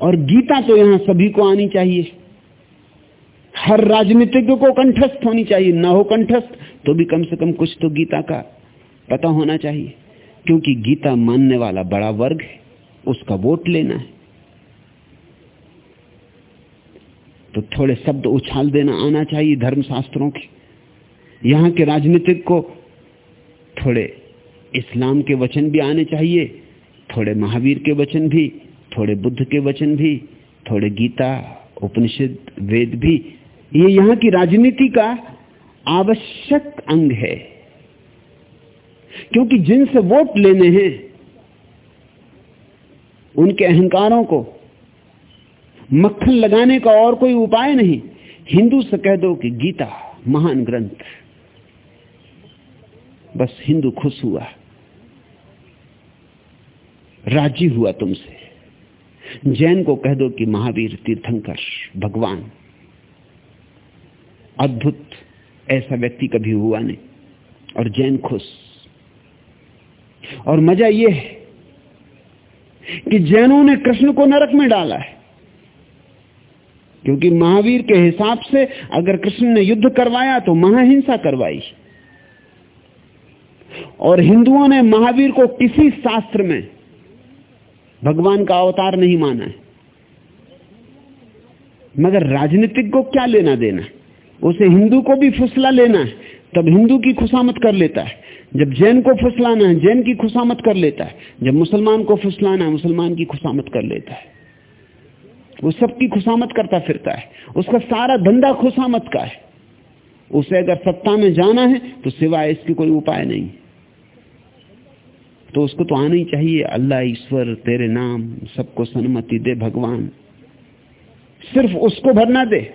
और गीता तो यहाँ सभी को आनी चाहिए। हर राजनीतिज्ञ को कंठस्थ होनी चाहिए। ना हो कंठस्थ तो भी कम से कम कुछ तो गीता का पता होना चाहिए। क्योंकि गीता मानने वाला बड़ा वर्ग है। उसका वोट लेना है। तो थोड़े शब्द उछाल देना आना चाहिए धर्मशास्त्रों के। यहाँ के राजनीतिक को थोड़े इस्लाम के वचन भी आने चाहिए, थोड़े महावीर के वचन भी, थोड़े बुद्ध के वचन भी, थोड़े गीता, उपनिषद, वेद भी। ये यहाँ की राजनीति का आवश्यक अंग है। क्योंकि जिनसे वोट लेने हैं उनके अहंकारों को। मक्खन लगाने का और कोई उपाय नहीं। हिंदू से कह दो कि गीता, महान ग्रंथ। बस हिंदू खुश हुआ। राज़ी हुआ तुमसे। जैन को कह दो कि महावीर तीर्थंकर भगवान। अद्भुत, ऐसा व्यक्ति कभी हुआ नहीं। और जैन खुश। और मज़ा यह है कि जैनों ने कृष्ण को नरक में डाला है। क्योंकि महावीर के हिसाब से अगर कृष्ण ने युद्ध करवाया तो महाहिंसा करवाई। और हिंदुओं ने महावीर को किसी शास्त्र में भगवान का अवतार नहीं माना है। मगर राजनीतिक को क्या लेना देना उसे हिंदू को भी फुसला लेना है, तब हिंदू की खुशामत कर लेता है। जब जैन को फुसलाना है, जैन की खुशामत कर लेता है, जब मुसलमान को फुसलाना है, मुसलमान की खुशामत कर लेता है। वो सबकी खुशामत करता फिरता है, उसका सारा धंधा खुशामत का है। उसे अगर सत्ता में जाना है तो सिवाय इसके कोई उपाय नहीं। तो उसको तो आना ही चाहिए, अल्लाह ईश्वर, तेरे नाम, सबको सन्मति दे, भगवान। सिर्फ़ उसको भरना दे।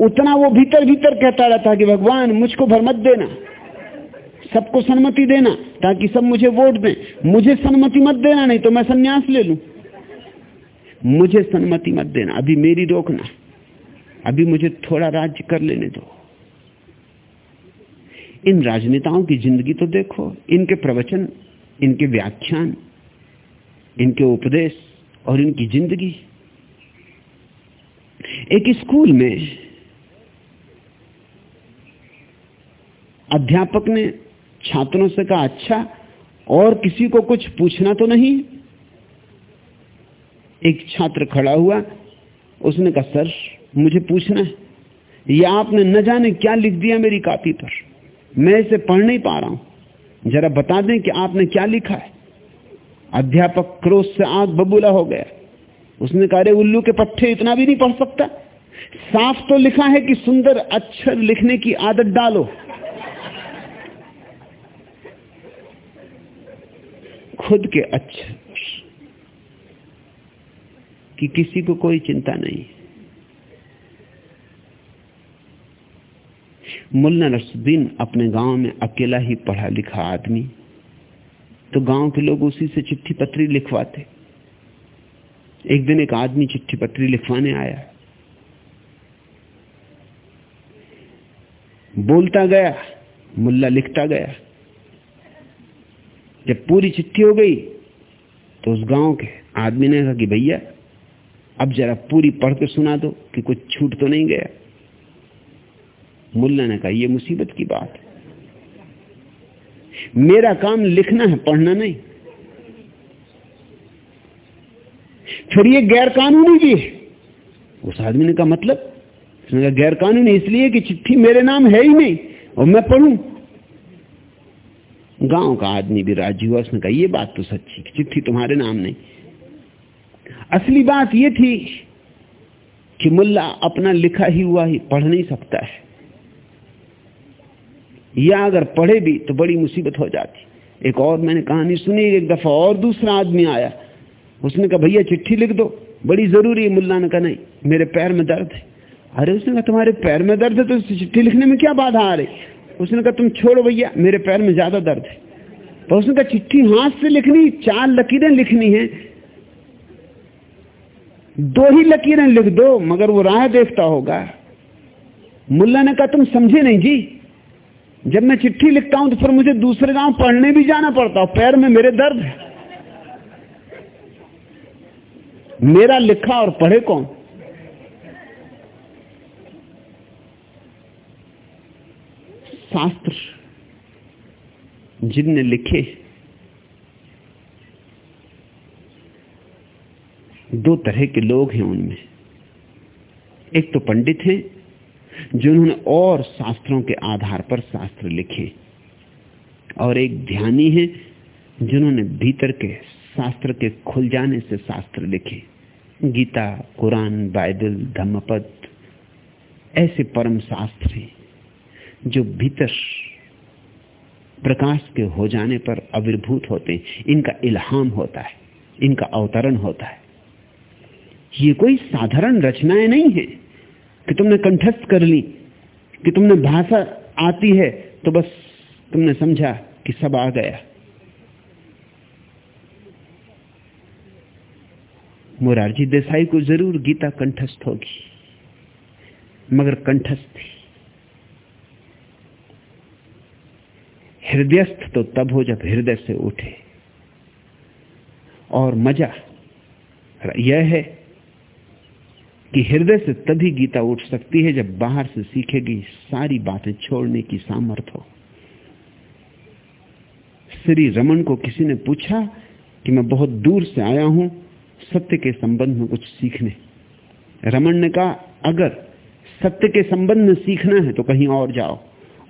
उतना वो भीतर भीतर कहता रहता कि, भगवान, मुझको भर मत देना। सबको सन्मति देना, ताकि सब मुझे वोट दें। मुझे सन्मति मत देना, नहीं तो मैं सन्यास ले लू। मुझे सन्मति मत देना, अभी मेरी रोकना अभी मुझे थोड़ा राज्य कर लेने दो। इन राजनेताओं की ज़िंदगी तो देखो, इनके प्रवचन, इनके व्याख्यान, इनके उपदेश और इनकी ज़िंदगी। एक स्कूल में अध्यापक ने छात्रों से कहा अच्छा और किसी को कुछ पूछना तो नहीं? एक छात्र खड़ा हुआ, उसने कहा, सर, मुझे पूछना है। या आपने न जाने क्या लिख दिया मेरी कॉपी पर? मैं इसे पढ़ नहीं पा रहा हूँ। जरा बता दें कि आपने क्या लिखा है? अध्यापक क्रोध से आग बबूला हो गया। उसने कहा उल्लू के पट्टे इतना भी नहीं पढ़ सकता। साफ़ तो लिखा है कि सुंदर अक्षर लिखने की आदत डालो। खुद के अच्छे कि किसी को कोई चिंता नहीं। मुल्ला नसुद्दीन अपने गाँव में अकेला ही पढ़ा लिखा आदमी तो गाँव के लोग उसी से चिट्ठी पत्री लिखवाते। एक दिन एक आदमी चिट्ठी पत्री लिखवाने आया। बोलता गया, मुल्ला लिखता गया जब पूरी चिट्ठी हो गई तो उस गाँव के आदमी ने कहा कि भैया, अब जरा पूरी पढ़ के सुना दो कि कुछ छूट तो नहीं गया। मुल्ला ने कहा यह मुसीबत की बात है। मेरा काम लिखना है, पढ़ना नहीं। फिर ये गैर कानूनी भी है। उस आदमी ने कहा मतलब? गैर कानूनी इसलिए कि चिट्ठी मेरे नाम है ही नहीं, और मैं पढ़ू। गाँव का आदमी भी राज़ी हुआ, उसने कहा, ये बात तो सच्ची चिट्ठी तुम्हारे नाम नहीं। असली बात यह थी कि मुल्ला अपना लिखा ही हुआ ही पढ़ नहीं सकता है। या अगर पढ़े भी तो बड़ी मुसीबत हो जाती। एक और मैंने कहानी सुनी, एक दफ़ा और दूसरा आदमी आया। उसने कहा, भैया, चिट्ठी लिख दो, बड़ी ज़रूरी है। मुल्ला ने कहा, नहीं, मेरे पैर में दर्द है। अरे, उसने कहा, तुम्हारे पैर में दर्द है तो चिट्ठी लिखने में क्या बाधा आ रही? उसने कहा, तुम छोड़ो भैया, मेरे पैर में ज़्यादा दर्द है। तो उसने कहा, चिट्ठी हाथ से लिखनी, चार लकीरें लिखनी है। दो ही लकीरें लिख दो, मगर वो राह देखता होगा। मुल्ला ने कहा, तुम समझे नहीं जी। जब मैं चिट्ठी लिखता हूँ तो फिर मुझे दूसरे गाँव पढ़ने भी जाना पड़ता पैर में मेरे दर्द है। मेरा लिखा और पढ़े कौन? शास्त्र जिनने लिखे दो तरह के लोग हैं उनमें। एक तो पंडित हैं जिन्होंने और शास्त्रों के आधार पर शास्त्र लिखे। और एक ध्यानी है, जिन्होंने भीतर के शास्त्र के खुल जाने से शास्त्र लिखे। गीता, कुरान, बाइबल, धम्मपद, ऐसे परम शास्त्र हैं। जो भीतर प्रकाश के हो जाने पर आविर्भूत होते हैं, इनका इल्हाम होता है, इनका अवतरण होता है। ये कोई साधारण रचनाएँ नहीं है कि तुमने कंठस्थ कर ली, कि तुमने भाषा आती है तो बस तुमने समझा कि सब आ गया। मोरारजी देसाई को ज़रूर गीता कंठस्थ होगी, मगर कंठस्थ थी हृदयस्थ तो तब हो जब हृदय से उठे। और मज़ा यह है कि हृदय से तभी गीता उठ सकती है जब बाहर से सीखेगी सारी बातें छोड़ने की सामर्थ हो। श्री रमन को किसी ने पूछा कि मैं बहुत दूर से आया हूँ, सत्य के संबंध में कुछ सीखने। रमन ने कहा, अगर सत्य के संबंध में सीखना है तो कहीं और जाओ,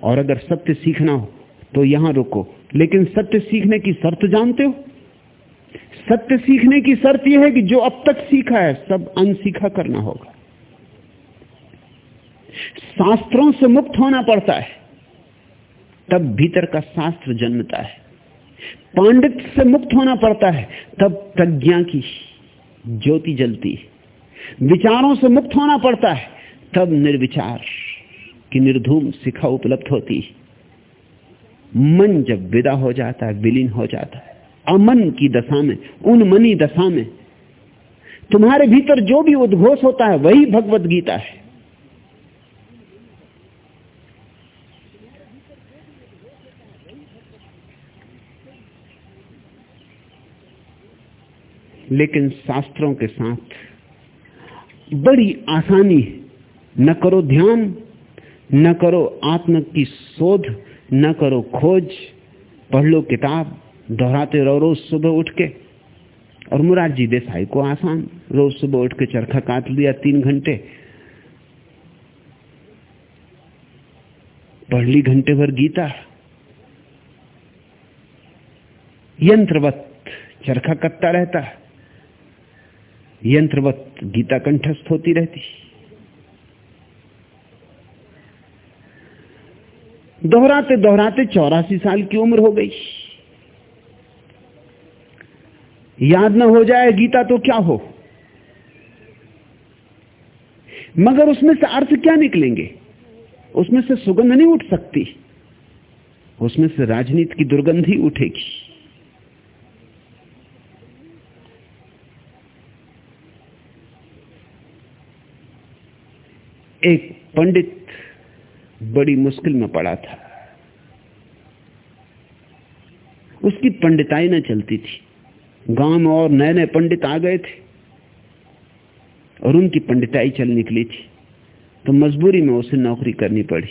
और अगर सत्य सीखना हो तो यहाँ रुको। लेकिन सत्य सीखने की शर्त जानते हो? सत्य सीखने की शर्त यह है कि जो अब तक सीखा है, सब अनसीखा करना होगा। शास्त्रों से मुक्त होना पड़ता है, तब भीतर का शास्त्र जन्मता है। पांडित से मुक्त होना पड़ता है, तब प्रज्ञा की ज्योति जलती है। विचारों से मुक्त होना पड़ता है, तब निर्विचार की निर्धूम शिखा उपलब्ध होती है। मन जब विदा हो जाता है, विलीन हो जाता है। अमन की दशा में उनमनी दशा में, तुम्हारे भीतर जो भी उद्घोष होता है, वही भगवत गीता है। लेकिन शास्त्रों के साथ बड़ी आसानी न करो ध्यान, न करो आत्म की शोध न करो खोज, पढ़ लो किताब, दोहराते रहो रोज सुबह उठ के। और मुरारजी देसाई को आसान, रोज सुबह उठ के चरखा काट लिया तीन घंटे। पढ़ ली घंटे भर गीता। यंत्रवत चरखा कटता रहता। यंत्रवत गीता कंठस्थ होती रहती। दोहराते दोहराते चौरासी साल की उम्र हो गई। याद न हो जाए गीता तो क्या हो? मगर उसमें से अर्थ क्या निकलेंगे? उसमें से सुगंध नहीं उठ सकती। उसमें से राजनीति की दुर्गंध ही उठेगी। एक पंडित बड़ी मुश्किल में पड़ा था। उसकी पंडिताई न चलती थी। गाँव में और नए नए पंडित आ गए थे और उनकी पंडिताई चल निकली थी। तो मजबूरी में उसे नौकरी करनी पड़ी।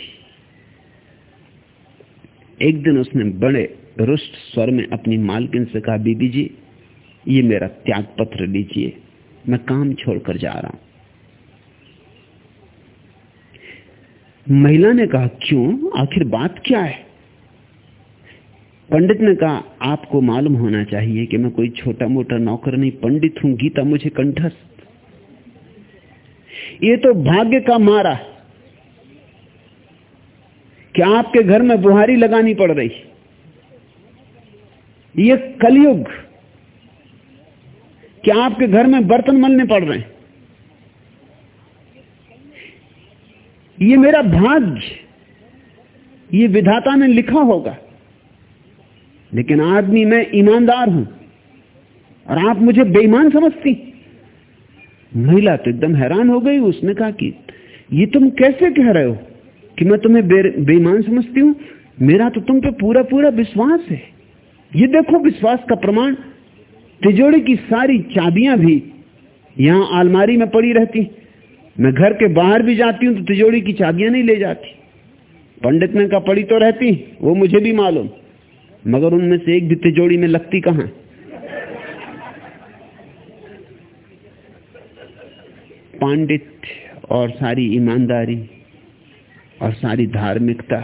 एक दिन उसने बड़े रुष्ट स्वर में अपनी मालकिन से कहा, बीबी जी, ये मेरा त्याग पत्र लीजिए मैं काम छोड़कर जा रहा हूँ। महिला ने कहा, क्यों? आखिर बात क्या है? पंडित ने कहा, आपको मालूम होना चाहिए कि मैं कोई छोटा मोटा नौकर नहीं, पंडित हूँ, गीता मुझे कंठस्थ. ये तो भाग्य का मारा। कि आपके घर में बुहारी लगानी पड़ रही। ये कलयुग। कि आपके घर में बर्तन मलने पड़ रहे हैं। ये मेरा भाग्य। ये विधाता ने लिखा होगा। लेकिन आदमी मैं ईमानदार हूँ और आप मुझे बेईमान समझती। महिला तो एकदम हैरान हो गई, उसने कहा कि ये तुम कैसे कह रहे हो कि मैं तुम्हें बेईमान समझती हूँ? मेरा तो तुम पे पूरा पूरा विश्वास है। ये देखो विश्वास का प्रमाण। तिजोड़ी की सारी चाबियाँ भी यहाँ आलमारी में पड़ी रहती। मैं घर के बाहर भी जाती हूँ तो तिजोड़ी की चाबियाँ नहीं ले जाती। पंडित ने कहा, पड़ी तो रहती, वो मुझे भी मालूम। मगर उनमें से एक भी तिजोड़ी में लगती कहाँ? पांडित और सारी ईमानदारी और सारी धार्मिकता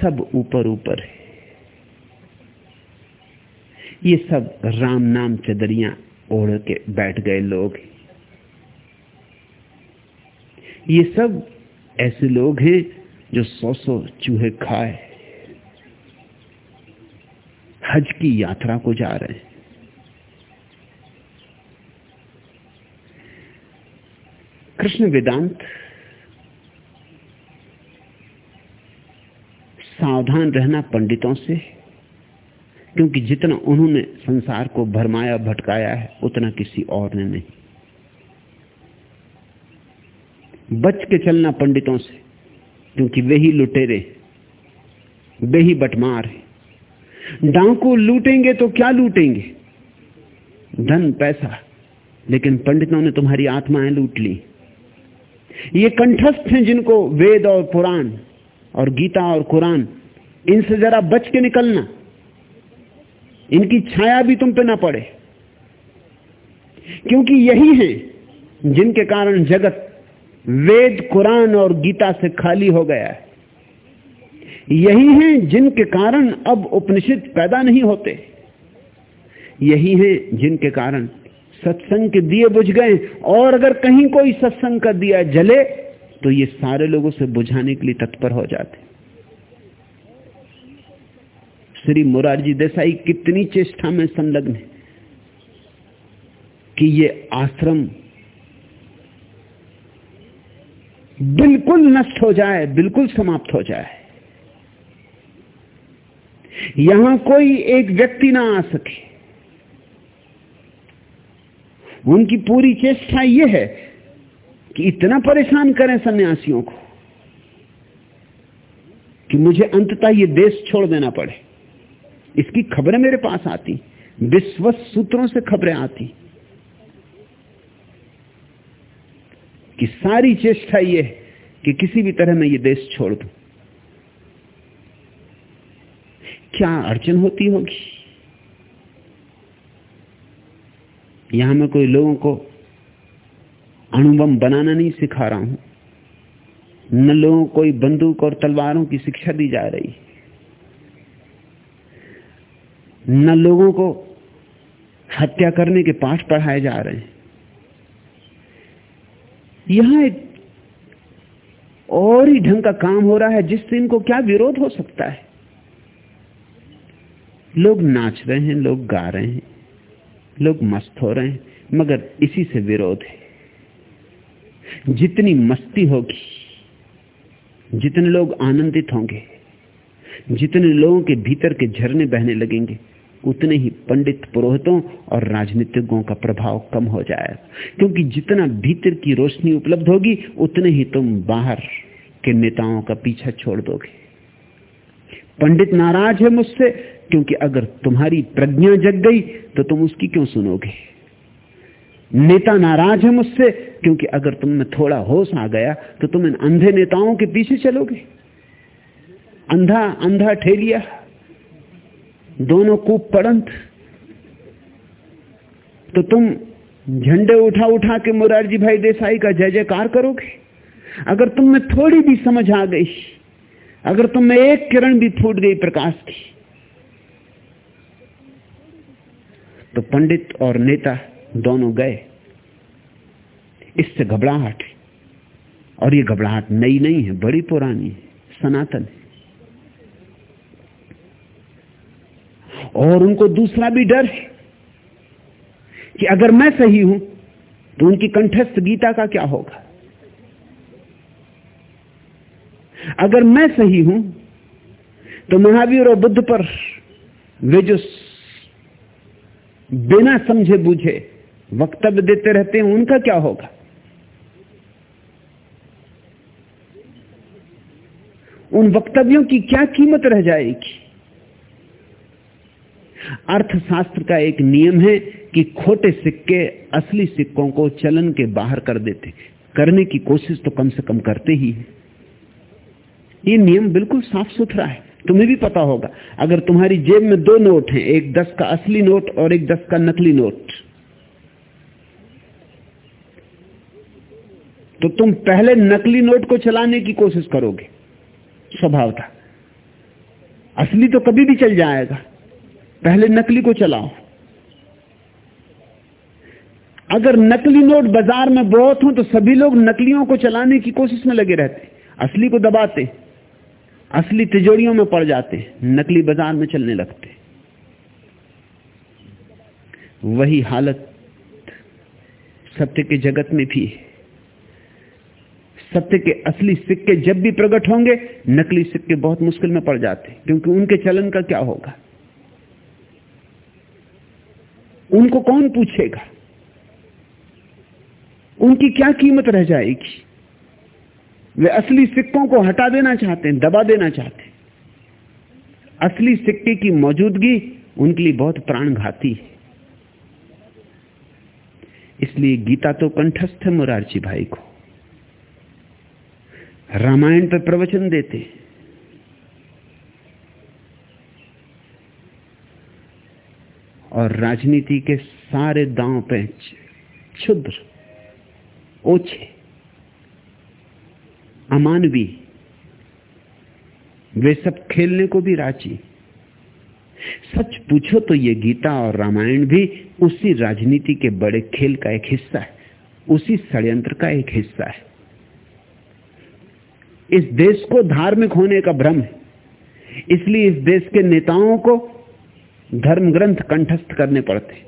सब ऊपर ऊपर है। ये सब राम नाम चदरिया ओढ़ के बैठ गए लोग ये सब ऐसे लोग हैं जो सौ सौ चूहे खाए। हज की यात्रा को जा रहे हैं। कृष्ण वेदांत सावधान रहना पंडितों से, क्योंकि जितना उन्होंने संसार को भरमाया, भटकाया है, उतना किसी और ने नहीं। बच के चलना पंडितों से, क्योंकि वे ही लुटेरे वे ही बटमार है। डांकू लूटेंगे तो क्या लूटेंगे? धन, पैसा, लेकिन पंडितों ने तुम्हारी आत्माएँ लूट ली। ये कंठस्थ हैं जिनको वेद और पुराण और गीता और कुरान, इनसे जरा बच के निकलना। इनकी छाया भी तुम पे ना पड़े। क्योंकि यही है जिनके कारण जगत वेद कुरान और गीता से खाली हो गया है। यही हैं जिनके कारण अब उपनिषद पैदा नहीं होते। यही हैं जिनके कारण सत्संग के दिए बुझ गए। और अगर कहीं कोई सत्संग का दिया जले तो ये सारे लोगों से बुझाने के लिए तत्पर हो जाते। श्री मुरारजी देसाई कितनी चेष्टा में संलग्न है कि ये आश्रम बिल्कुल नष्ट हो जाए, बिल्कुल समाप्त हो जाए। यहाँ कोई एक व्यक्ति ना आ सके। उनकी पूरी चेष्टा यह है कि इतना परेशान करें सन्यासियों को कि मुझे अंततः ये देश छोड़ देना पड़े। इसकी खबरें मेरे पास आती विश्वस्त सूत्रों से खबरें आती। कि सारी चेष्टा यह है कि किसी भी तरह मैं ये देश छोड़ दू। क्या अड़चन होती होगी? यहाँ मैं कोई लोगों को अणुबम बनाना नहीं सिखा रहा हूँ। न लोगों को बंदूक और तलवारों की शिक्षा दी जा रही न लोगों को हत्या करने के पाठ पढ़ाए जा रहे हैं। यहाँ एक और ही ढंग का काम हो रहा है जिससे इनको क्या विरोध हो सकता है? लोग नाच रहे हैं, लोग गा रहे हैं, लोग मस्त हो रहे हैं, मगर इसी से विरोध है। जितनी मस्ती होगी, जितने लोग आनंदित होंगे, जितने लोगों के भीतर के झरने बहने लगेंगे उतने ही पंडित पुरोहितों और राजनीतिज्ञों का प्रभाव कम हो जाएगा क्योंकि जितना भीतर की रोशनी उपलब्ध होगी, उतने ही तुम बाहर के नेताओं का पीछा छोड़ दोगे। पंडित नाराज़ है मुझसे, क्योंकि अगर तुम्हारी प्रज्ञा जग गई तो तुम उसकी क्यों सुनोगे? नेता नाराज़ है मुझसे, क्योंकि अगर तुम में थोड़ा होश आ गया तो तुम इन अंधे नेताओं के पीछे चलोगे। अंधा अंधा ठेलिया। दोनों कूप पड़ंत। तो तुम झंडे उठा उठा के मुरारजी भाई देसाई का जय जयकार करोगे? अगर तुम में थोड़ी भी समझ आ गई, अगर तुम में एक किरण भी फूट गई प्रकाश की तो पंडित और नेता दोनों गए। इससे घबराहट और ये घबराहट नई नहीं है, बड़ी पुरानी है, सनातन है। और उनको दूसरा भी डर है कि अगर मैं सही हूँ तो उनकी कंठस्थ गीता का क्या होगा? अगर मैं सही हूँ तो महावीर और बुद्ध पर वे जो बिना समझे बूझे वक्तव्य देते रहते हैं, उनका क्या होगा? उन वक्तव्यों की क्या कीमत रह जाएगी? अर्थशास्त्र का एक नियम है कि खोटे सिक्के असली सिक्कों को चलन के बाहर कर देते करने की कोशिश तो कम से कम करते ही है। ये नियम बिल्कुल साफ़ सुथरा है। तुम्हें भी पता होगा, अगर तुम्हारी जेब में दो नोट हैं, एक दस का असली नोट और एक दस का नकली नोट तो तुम पहले नकली नोट को चलाने की कोशिश करोगे। स्वभाव था। असली तो कभी भी चल जाएगा। पहले नकली को चलाओ। अगर नकली नोट बाज़ार में बहुत हो तो सभी लोग नकलियों को चलाने की कोशिश में लगे रहते। असली को दबाते। असली तिजोरियों में पड़ जाते। नकली बाज़ार में चलने लगते। वही हालत सत्य के जगत में भी सत्य के असली सिक्के जब भी प्रकट होंगे, नकली सिक्के बहुत मुश्किल में पड़ जाते, क्योंकि उनके चलन का क्या होगा? उनको कौन पूछेगा? उनकी क्या कीमत रह जाएगी? वे असली सिक्कों को हटा देना चाहते हैं, दबा देना चाहते हैं। असली सिक्के की मौजूदगी उनके लिए बहुत प्राणघाती है। इसलिए गीता तो कंठस्थ है मुरारजी भाई को। रामायण पर प्रवचन देते और राजनीति के सारे दांव पे क्षुद्र, ओछे अमानवी वे सब खेलने को भी राज़ी। सच पूछो तो ये गीता और रामायण भी उसी राजनीति के बड़े खेल का एक हिस्सा है, उसी षड्यंत्र का एक हिस्सा है। इस देश को धार्मिक होने का भ्रम है, इसलिए इस देश के नेताओं को धर्म ग्रंथ कंठस्थ करने पड़ते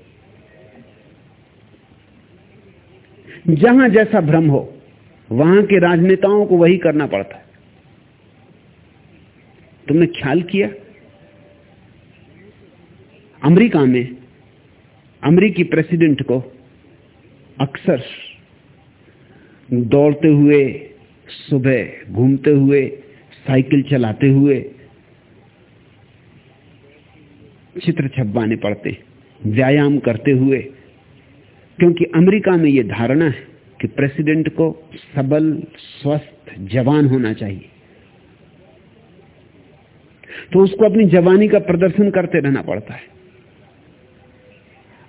जहाँ जैसा भ्रम हो, वहाँ के राजनेताओं को वही करना पड़ता है। तुमने ख्याल किया? अमेरिका में अमेरिकी प्रेसिडेंट को अक्सर दौड़ते हुए, सुबह घूमते हुए, साइकिल चलाते हुए चित्र छपवाने पड़ते, व्यायाम करते हुए। क्योंकि अमेरिका में यह धारणा है कि प्रेसिडेंट को सबल, स्वस्थ जवान होना चाहिए। तो उसको अपनी जवानी का प्रदर्शन करते रहना पड़ता है।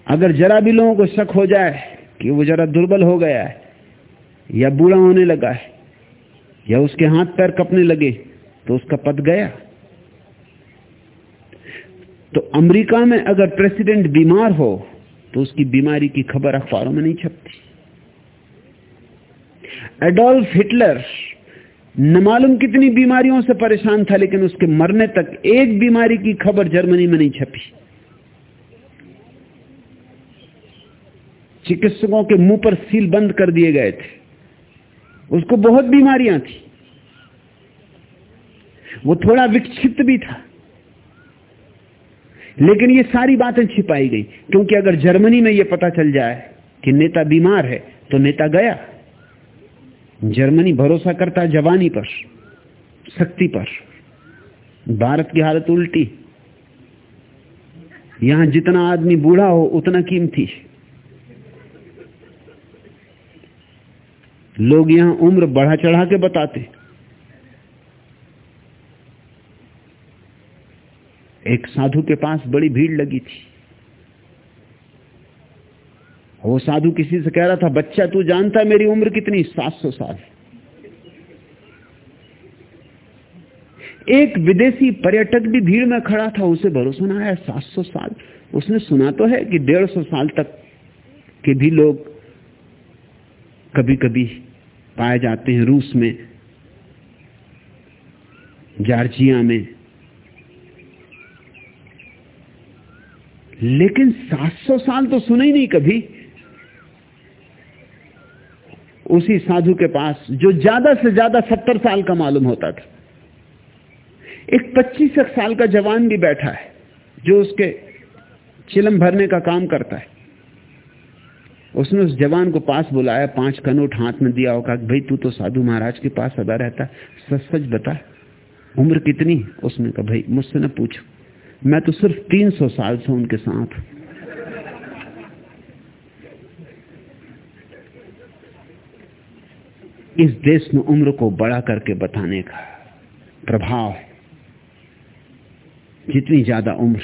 अगर जरा भी लोगों को शक हो जाए कि वो जरा दुर्बल हो गया है, या बूढ़ा होने लगा है, या उसके हाथ पैर कपने लगे तो उसका पद गया। तो अमेरिका में अगर प्रेसिडेंट बीमार हो तो उसकी बीमारी की खबर अखबारों में नहीं छपती। एडोल्फ हिटलर, न मालूम कितनी बीमारियों से परेशान था, लेकिन उसके मरने तक एक बीमारी की खबर जर्मनी में नहीं छपी। चिकित्सकों के मुँह पर सील बंद कर दिए गए थे। उसको बहुत बीमारियाँ थी। वो थोड़ा विक्षिप्त भी था। लेकिन ये सारी बातें छिपाई गई। क्योंकि अगर जर्मनी में ये पता चल जाए कि नेता बीमार है तो नेता गया। जर्मनी भरोसा करता जवानी पर, शक्ति पर। भारत की हालत उल्टी। यहाँ जितना आदमी बूढ़ा हो, उतना कीमती। लोग यहाँ उम्र बढ़ा चढ़ा के बताते। एक साधु के पास बड़ी भीड़ लगी थी। वो साधु किसी से कह रहा था, बच्चा, तू जानता मेरी उम्र कितनी? सात सौ साल। एक विदेशी पर्यटक भी भीड़ में खड़ा था, उसे भरोसा ना आया, सात सौ साल। उसने सुना तो है कि डेढ़ सौ साल तक के भी लोग कभी कभी पाए जाते हैं रूस में, जार्जिया में। लेकिन 700 साल तो सुने ही नहीं कभी। उसी साधु के पास, जो ज़्यादा से ज़्यादा 70 साल का मालूम होता था। एक 25 साल का जवान भी बैठा है, जो उसके चिलम भरने का काम करता है। उसने उस जवान को पास बुलाया, पाँच कनोट हाथ में दिया कहा भाई, तू तो साधु महाराज के पास सदा रहता, सच सच बता, उम्र कितनी? उसने कहा, भाई, मुझसे ना पूछो। मैं तो सिर्फ़ 300 साल से उनके साथ इस देश में उम्र को बड़ा करके बताने का प्रभाव जितनी ज़्यादा उम्र,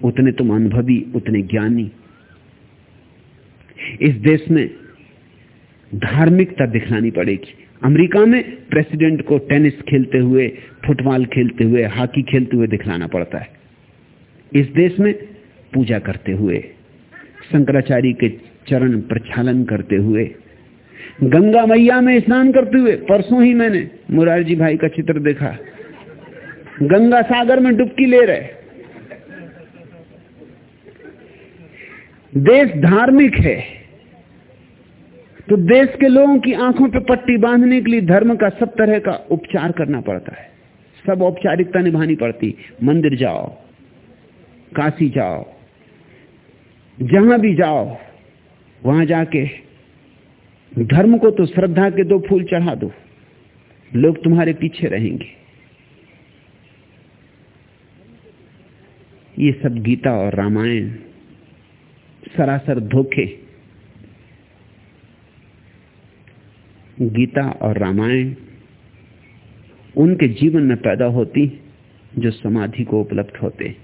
उतने तुम अनुभवी, उतने ज्ञानी। इस देश में धार्मिकता दिखलानी पड़ेगी। अमेरिका में प्रेसिडेंट को टेनिस खेलते हुए, फुटबॉल खेलते हुए, हॉकी खेलते हुए दिखलाना पड़ता है। इस देश में पूजा करते हुए, शंकराचार्य के चरण प्रक्षालन करते हुए, गंगा मैया में स्नान करते हुए, परसों ही मैंने मुरारजी भाई का चित्र देखा। गंगा सागर में डुबकी ले रहे। देश धार्मिक है। तो देश के लोगों की आँखों पर पट्टी बांधने के लिए धर्म का सब तरह का उपचार करना पड़ता है। सब औपचारिकता निभानी पड़ती। मंदिर जाओ, काशी जाओ, जहाँ भी जाओ, वहाँ जाके धर्म को तो श्रद्धा के दो फूल चढ़ा दो। लोग तुम्हारे पीछे रहेंगे। ये सब गीता और रामायण सरासर धोखे गीता और रामायण, उनके जीवन में पैदा होती जो समाधि को उपलब्ध होते।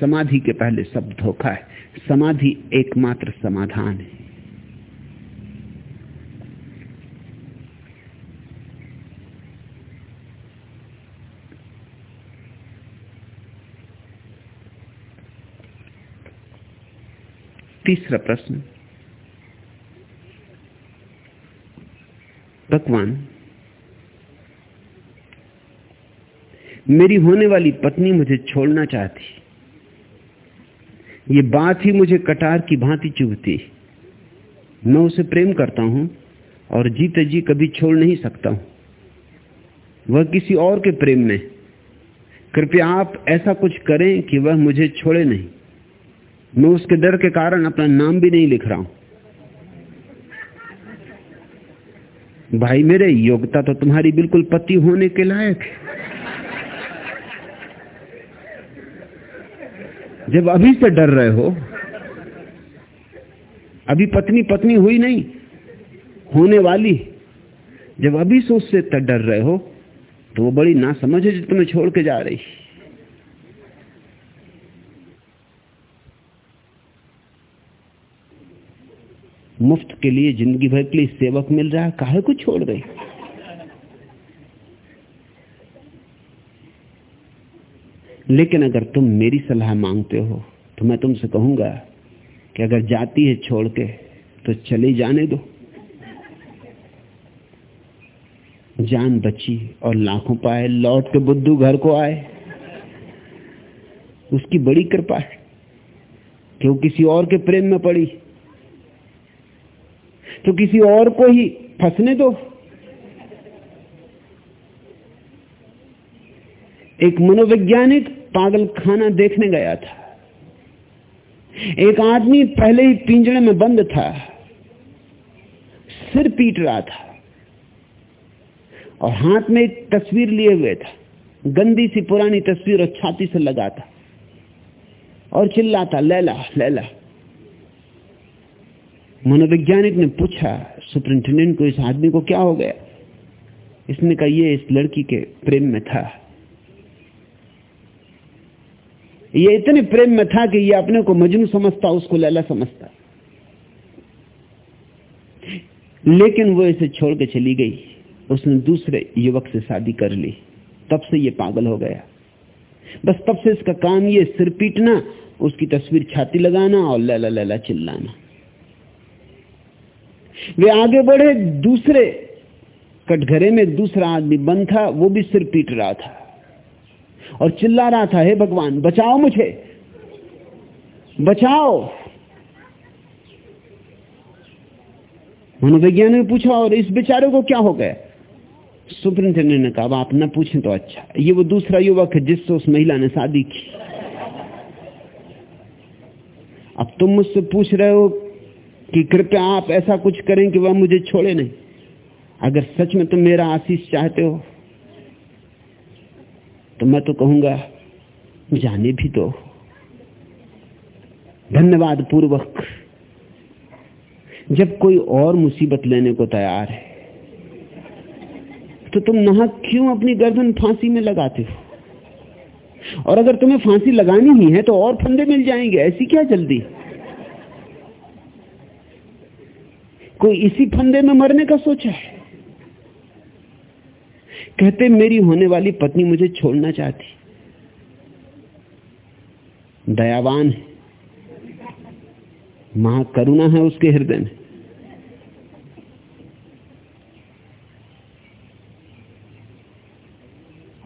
समाधि के पहले सब धोखा है। समाधि एकमात्र समाधान है। तीसरा प्रश्न भगवान मेरी होने वाली पत्नी मुझे छोड़ना चाहती। ये बात ही मुझे कटार की भांति चुभती। मैं उसे प्रेम करता हूँ और जीते जी कभी छोड़ नहीं सकता हूँ। वह किसी और के प्रेम में। कृपया आप ऐसा कुछ करें कि वह मुझे छोड़े नहीं। मैं उसके डर के कारण अपना नाम भी नहीं लिख रहा हूँ। भाई, मेरे योग्यता तो तुम्हारी बिल्कुल पति होने के लायक है। जब अभी से डर रहे हो, अभी पत्नी पत्नी हुई नहीं, होने वाली जब अभी से उससे डर रहे हो तो वो बड़ी ना समझ है जो तुम्हें छोड़ के जा रही मुफ़्त के लिए ज़िंदगी भर के लिए सेवक मिल रहा है, काहे को छोड़ रहे लेकिन अगर तुम मेरी सलाह मांगते हो तो मैं तुमसे कहूँगा कि अगर जाती है छोड़ के तो चले जाने दो। जान बची और लाखों पाए, लौट के बुद्धू घर को आए। उसकी बड़ी कृपा है कि वो किसी और के प्रेम में पड़ी? तो किसी और को ही फंसने दो। एक मनोवैज्ञानिक पागल खाना देखने गया था। एक आदमी पहले ही पिंजड़े में बंद था। सिर पीट रहा था। और हाथ में एक तस्वीर लिए हुए था। गंदी सी पुरानी तस्वीर और छाती से लगा था। और चिल्लाता, लैला लैला। मनोवैज्ञानिक ने पूछा, सुपरिंटेंडेंट को इस आदमी को क्या हो गया? इसने कहा, ये इस लड़की के प्रेम में था। ये इतने प्रेम में था कि ये अपने को मजनू समझता, उसको लैला समझता। लेकिन वो इसे छोड़ के चली गई। उसने दूसरे युवक से शादी कर ली। तब से ये पागल हो गया। बस तब से इसका काम ये सिर पीटना, उसकी तस्वीर छाती लगाना और लैला लैला चिल्लाना। वे आगे बढ़े, दूसरे कटघरे में दूसरा आदमी बंद था, वो भी सिर पीट रहा था और चिल्ला रहा था, हे भगवान, बचाओ मुझे, बचाओ। मनोवैज्ञानिक ने पूछा, और इस बेचारे को क्या हो गया? सुपरिंटेंडेंट ने कहा आप न पूछें तो अच्छा ये वो दूसरा युवक है जिससे उस महिला ने शादी की। अब तुम मुझसे पूछ रहे हो कि कृपया आप ऐसा कुछ करें कि वह मुझे छोड़े नहीं। अगर सच में तुम मेरा आशीष चाहते हो तो मैं तो कहूँगा, जाने भी दो। धन्यवाद पूर्वक। जब कोई और मुसीबत लेने को तैयार है तो तुम नहा क्यों अपनी गर्दन फांसी में लगाते हो? और अगर तुम्हें फांसी लगानी ही है तो और फंदे मिल जाएँगे। ऐसी क्या जल्दी? कोई इसी फंदे में मरने का सोचा है? कहते, मेरी होने वाली पत्नी मुझे छोड़ना चाहती। दयावान है। महाकरुणा है उसके हृदय में।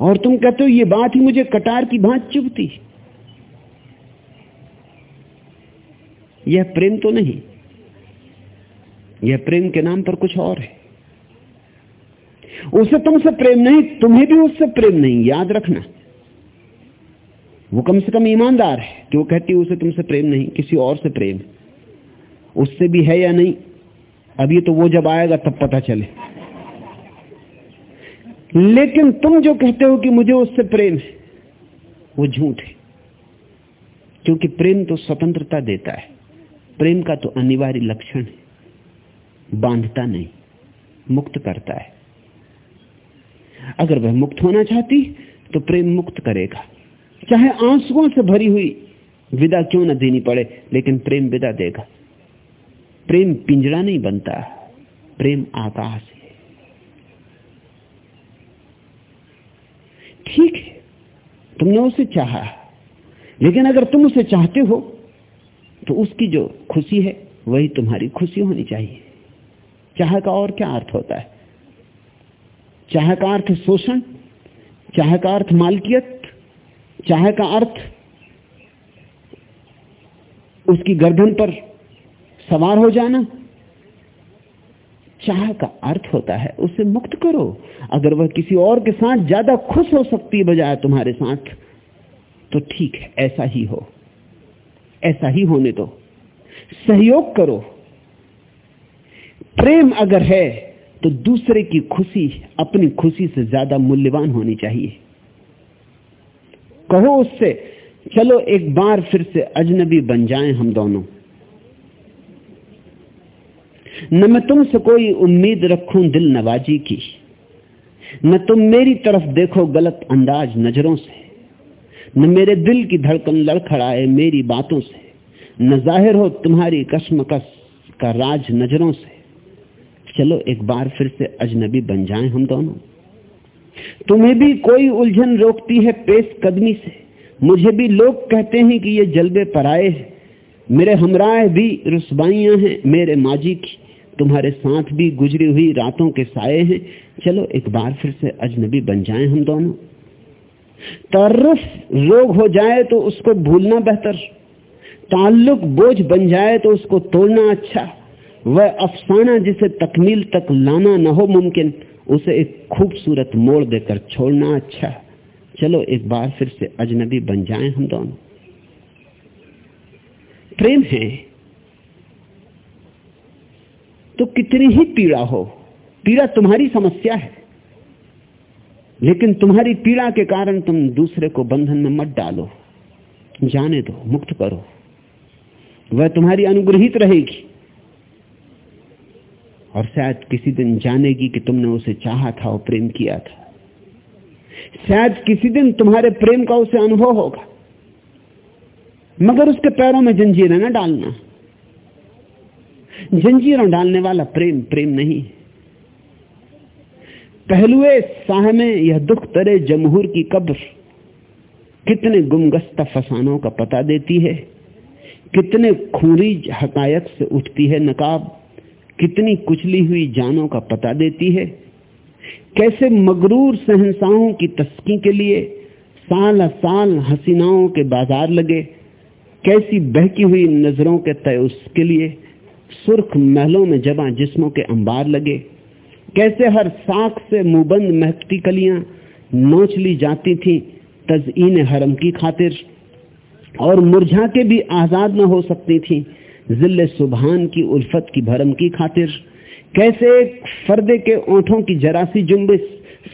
और तुम कहते हो, ये बात ही मुझे कटार की भांत चुभती। यह प्रेम तो नहीं। यह प्रेम के नाम पर कुछ और है। उसे तुमसे प्रेम नहीं, तुम्हें भी उससे प्रेम नहीं, याद रखना। वो कम से कम ईमानदार है वो कहती उसे तुमसे प्रेम नहीं, किसी और से प्रेम। उससे भी है या नहीं अभी तो वो जब आएगा, तब पता चले। लेकिन तुम जो कहते हो कि मुझे उससे प्रेम है, वो झूठ है। क्योंकि प्रेम तो स्वतंत्रता देता है। प्रेम का तो अनिवार्य लक्षण है। बांधता नहीं, मुक्त करता है। अगर वह मुक्त होना चाहती तो प्रेम मुक्त करेगा। चाहे आंसुओं से भरी हुई विदा क्यों न देनी पड़े, लेकिन प्रेम विदा देगा। प्रेम पिंजरा नहीं बनता, प्रेम आकाश है। ठीक है, तुमने उसे चाहा, लेकिन अगर तुम उसे चाहते हो तो उसकी जो खुशी है, वही तुम्हारी खुशी होनी चाहिए। चाह का और क्या अर्थ होता है? चाह का अर्थ शोषण, चाह का अर्थ मालकियत, चाह का अर्थ उसकी गर्दन पर सवार हो जाना। चाह का अर्थ होता है, उसे मुक्त करो। अगर वह किसी और के साथ ज़्यादा खुश हो सकती है बजाय तुम्हारे साथ तो ठीक है, ऐसा ही हो। ऐसा ही होने दो। सहयोग करो। प्रेम अगर है तो दूसरे की खुशी अपनी खुशी से ज़्यादा मूल्यवान होनी चाहिए। कहो उससे, चलो एक बार फिर से अजनबी बन जाएँ हम दोनों। न मैं तुमसे कोई उम्मीद रखूँ दिल नवाजी की। न तुम मेरी तरफ़ देखो गलत अंदाज नज़रों से। न मेरे दिल की धड़कन लड़खड़ाए मेरी बातों से। न ज़ाहिर हो तुम्हारी कश्मकश का राज नज़रों से। चलो एक बार फिर से अजनबी बन जाएँ हम दोनों। तुम्हें भी कोई उलझन रोकती है पेश कदमी से। मुझे भी लोग कहते हैं कि ये जलबे पराए हैं। मेरे हमराह भी रुसबाइयाँ हैं, मेरे माजी की। तुम्हारे साथ भी गुजरी हुई रातों के साए हैं। चलो एक बार फिर से अजनबी बन जाएँ हम दोनों। तर्रफ रोग हो जाए तो उसको भूलना बेहतर। ताल्लुक बोझ बन जाए तो उसको तोड़ना अच्छा। वह अफसाना जिसे तकमील तक लाना न हो मुमकिन, उसे एक खूबसूरत मोड़ देकर छोड़ना अच्छा चलो एक बार फिर से अजनबी बन जाएँ हम दोनों। प्रेम है तो कितनी ही पीड़ा हो, पीड़ा तुम्हारी समस्या है, लेकिन तुम्हारी पीड़ा के कारण तुम दूसरे को बंधन में मत डालो, जाने दो, मुक्त करो। वह तुम्हारी अनुग्रहित रहेगी। और शायद किसी दिन जानेगी कि तुमने उसे चाहा था और प्रेम किया था। शायद किसी दिन तुम्हारे प्रेम का उसे अनुभव होगा। मगर उसके पैरों में जंजीरें न डालना। जंजीरों डालने वाला प्रेम प्रेम नहीं। पहलुए साह में यह दुख तरे जमहूर की कब्र। कितने गुमगस्ता फसानों का पता देती है। कितने खूरीज हकायक से उठती है नकाब। कितनी कुचली हुई जानों का पता देती है? कैसे मगरूर सहनसाओं की तस्की के लिए साल साल हसीनाओं के बाज़ार लगे? कैसी बहकी हुई नज़रों के तय उसके लिए सुर्ख महलों में जमा जिस्मों के अंबार लगे? कैसे हर साख से मुबंद महकती कलियाँ नोच ली जाती थी तजईन हरम की खातिर? और मुरझा के भी आज़ाद न हो सकती थी ज़िले सुबहान की उल्फत की भरम की खातिर। कैसे एक फर्दे के ओंठों की जरासी जुम्बिश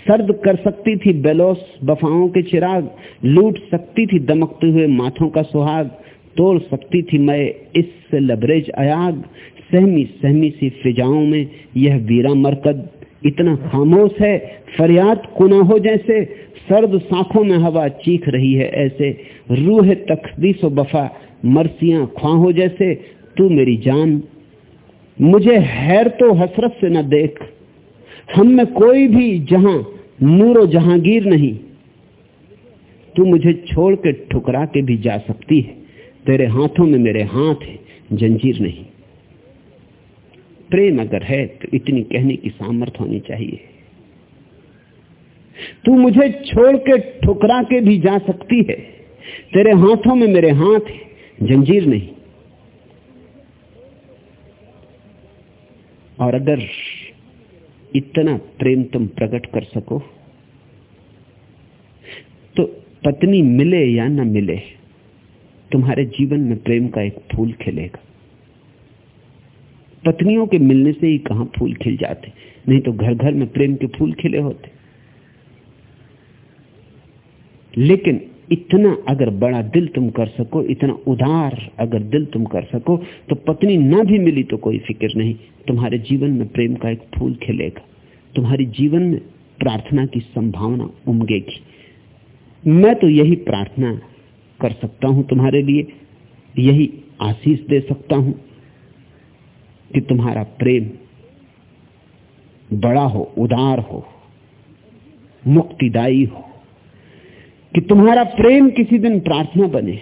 सर्द कर सकती थी बेलोस बफाओं के चिराग, लूट सकती थी दमकते हुए माथों का सुहाग, तोड़ सकती थी मैं इससे लबरेज अयाग। सहमी सहमी सी फिजाओं में यह वीरा मरकद इतना खामोश है, फरियाद कुना हो जैसे, सर्द साखों में हवा चीख रही है ऐसे, रूह तकदीस बफा, मरसियाँ ख्वाहों जैसे तू मेरी जान। मुझे हैर तो हसरत से न देख। हम में कोई भी जहाँ नूरो जहांगीर नहीं। तू मुझे छोड़ के ठुकरा के भी जा सकती है। तेरे हाथों में मेरे हाथ है, जंजीर नहीं। प्रेम अगर है तो इतनी कहने की सामर्थ्य होनी चाहिए। तू मुझे छोड़ के ठुकरा के भी जा सकती है। तेरे हाथों में मेरे हाथ है, जंजीर नहीं। और अगर इतना प्रेम तुम प्रकट कर सको तो पत्नी मिले या न मिले, तुम्हारे जीवन में प्रेम का एक फूल खिलेगा। पत्नियों के मिलने से ही कहाँ फूल खिल जाते? नहीं तो घर घर में प्रेम के फूल खिले होते। लेकिन इतना अगर बड़ा दिल तुम कर सको, इतना उदार अगर दिल तुम कर सको तो पत्नी ना भी मिली तो कोई फ़िक्र नहीं। तुम्हारे जीवन में प्रेम का एक फूल खिलेगा। तुम्हारे जीवन में प्रार्थना की संभावना उमगेगी। मैं तो यही प्रार्थना कर सकता हूँ तुम्हारे लिए, यही आशीष दे सकता हूँ कि तुम्हारा प्रेम बड़ा हो, उदार हो, मुक्तिदायी हो। कि तुम्हारा प्रेम किसी दिन प्रार्थना बने।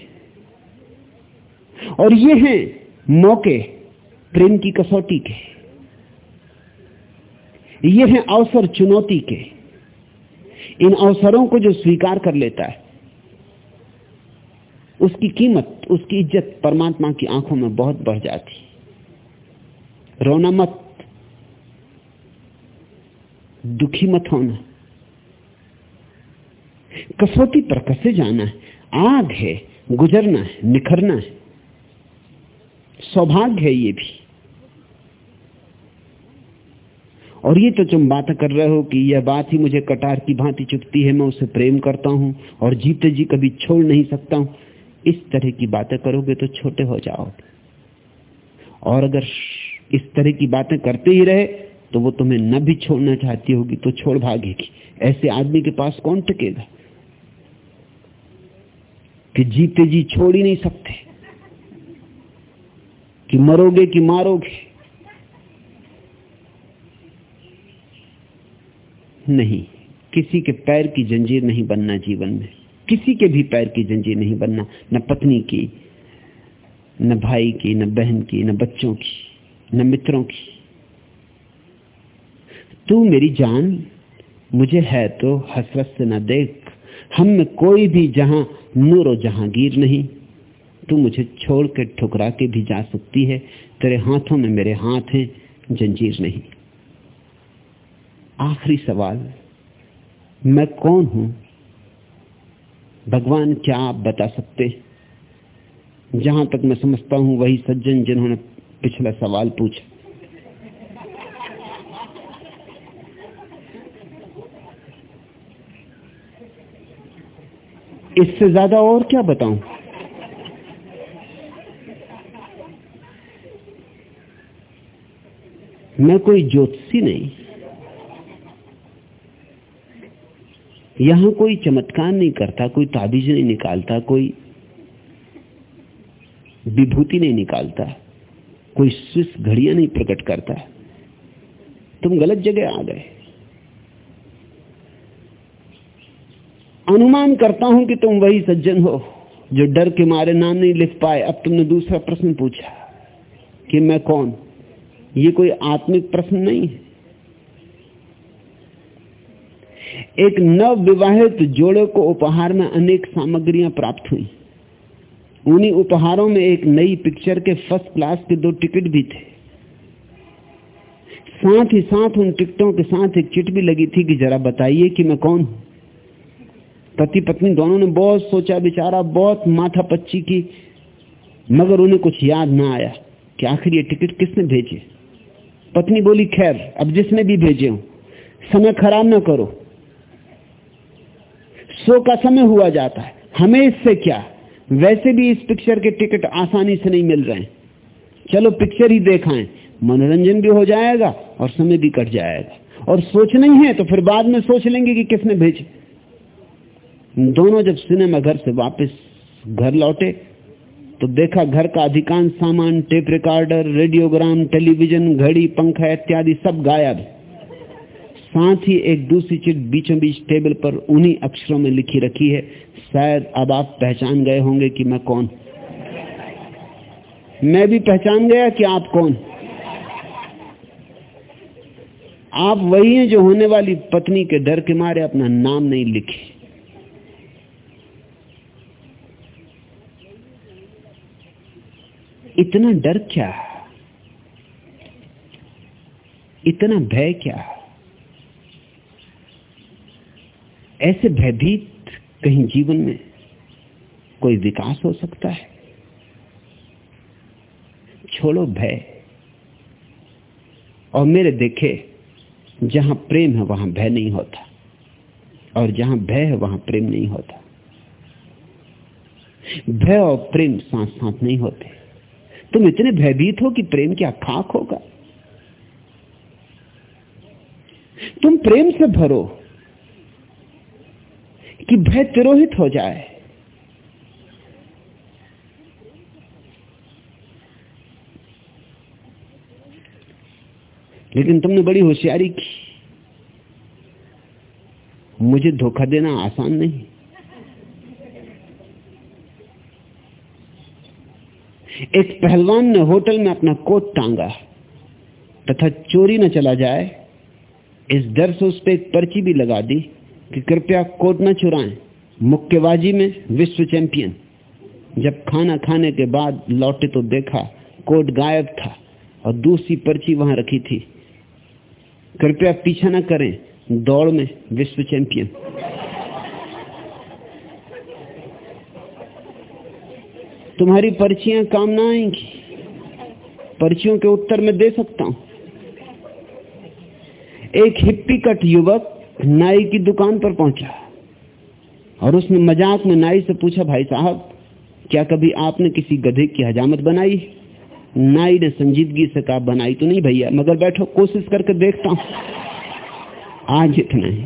और ये हैं मौके, प्रेम की कसौटी के। ये हैं अवसर चुनौती के। इन अवसरों को जो स्वीकार कर लेता है, उसकी कीमत, उसकी इज़्ज़त परमात्मा की आँखों में बहुत बढ़ जाती। रोना मत। दुखी मत होना। कसौटी पर कसे जाना है? आग है, गुजरना है, निखरना है। सौभाग्य है ये भी। और ये तो तुम बात कर रहे हो कि यह बात ही मुझे कटार की भांति चुपती है, मैं उसे प्रेम करता हूँ और जीते जी कभी छोड़ नहीं सकता हूँ। इस तरह की बातें करोगे तो छोटे हो जाओगे। और अगर इस तरह की बातें करते ही रहे तो वो तुम्हें न भी छोड़ना चाहती होगी तो छोड़ भागेगी। ऐसे आदमी के पास कौन टिकेगा? कि जीते जी छोड़ ही नहीं सकते। कि मरोगे कि मारोगे। नहीं, किसी के पैर की जंजीर नहीं बनना जीवन में। किसी के भी पैर की जंजीर नहीं बनना, न पत्नी की, न भाई की, न बहन की, न बच्चों की, न मित्रों की। तू मेरी जान, मुझे है तो हसरत से न देख हम में कोई भी जहाँ नूर जहांगीर नहीं। तू मुझे छोड़ के ठुकरा के भी जा सकती है। तेरे हाथों में मेरे हाथ हैं, जंजीर नहीं। आखिरी सवाल, मैं कौन हूँ? भगवान क्या आप बता सकते? जहाँ तक मैं समझता हूँ, वही सज्जन जिन्होंने पिछला सवाल पूछा। इससे ज़्यादा और क्या बताऊँ? मैं कोई ज्योतिषी नहीं। यहाँ कोई चमत्कार नहीं करता, कोई ताबीज नहीं निकालता, कोई विभूति नहीं निकालता, कोई स्विस घड़ियाँ नहीं प्रकट करता। तुम गलत जगह आ गए। अनुमान करता हूँ कि तुम वही सज्जन हो, जो डर के मारे नाम नहीं लिख पाए। अब तुमने दूसरा प्रश्न पूछा कि मैं कौन? ये कोई आत्मिक प्रश्न नहीं है। एक नव विवाहित जोड़े को उपहार में अनेक सामग्रियाँ प्राप्त हुई। उन्हीं उपहारों में एक नई पिक्चर के फ़र्स्ट क्लास के दो टिकट भी थे। साथ ही साथ उन टिकटों के साथ एक चिट भी लगी थी कि जरा बताइए कि मैं कौन हूँ? पति पत्नी दोनों ने बहुत सोचा, बिचारा बहुत माथा पच्ची की, मगर उन्हें कुछ याद ना आया कि आखिर ये टिकट किसने भेजे। पत्नी बोली, खैर, अब जिसने भी भेजे हो, समय खराब ना करो। सो का समय हुआ जाता है। हमें इससे क्या? वैसे भी इस पिक्चर के टिकट आसानी से नहीं मिल रहे हैं। चलो पिक्चर ही देखाएँ। मनोरंजन भी हो जाएगा और समय भी कट जाएगा। और सोच नहीं है तो फिर बाद में सोच लेंगे कि किसने भेजे। दोनों जब सिनेमा घर से वापस घर लौटे तो देखा घर का अधिकांश सामान, टेप रिकॉर्डर, रेडियोग्राम, टेलीविज़न, घड़ी, पंखा इत्यादि सब गायब साथ ही एक दूसरी चिट बीचों बीच टेबल पर उन्हीं अक्षरों में लिखी रखी है। शायद अब आप पहचान गए होंगे कि मैं कौन। मैं भी पहचान गया कि आप कौन। आप वही हैं जो होने वाली पत्नी के डर के मारे अपना नाम नहीं लिखे। इतना डर क्या इतना भय क्या ऐसे भयभीत कहीं जीवन में कोई विकास हो सकता है? छोड़ो भय। और मेरे देखे, जहाँ प्रेम है, वहाँ भय नहीं होता। और जहाँ भय है, वहाँ प्रेम नहीं होता। भय और प्रेम साथ साथ नहीं होते। तुम इतने भयभीत हो कि प्रेम क्या खाक होगा। तुम प्रेम से भरो कि भय तिरोहित हो जाए। लेकिन तुमने बड़ी होशियारी की। मुझे धोखा देना आसान नहीं। एक पहलवान ने होटल में अपना कोट टांगा तथा चोरी न चला जाए, इस डर से उस पर एक पर्ची भी लगा दी कि कृपया कोट न चुराएँ, मुक्केबाजी में विश्व चैंपियन। जब खाना खाने के बाद लौटे तो देखा कोट गायब था और दूसरी पर्ची वहाँ रखी थी। कृपया पीछा न करें, दौड़ में विश्व चैंपियन। तुम्हारी पर्चियाँ काम ना आएँगी। पर्चियों के उत्तर में दे सकता हूँ। एक हिप्पी कट युवक नाई की दुकान पर पहुँचा और उसने मज़ाक में नाई से पूछा, भाई साहब, क्या कभी आपने किसी गधे की हजामत बनाई? नाई ने संजीदगी से कहा, बनाई तो नहीं भैया, मगर बैठो, कोशिश करके देखता हूँ। आज इतना ही।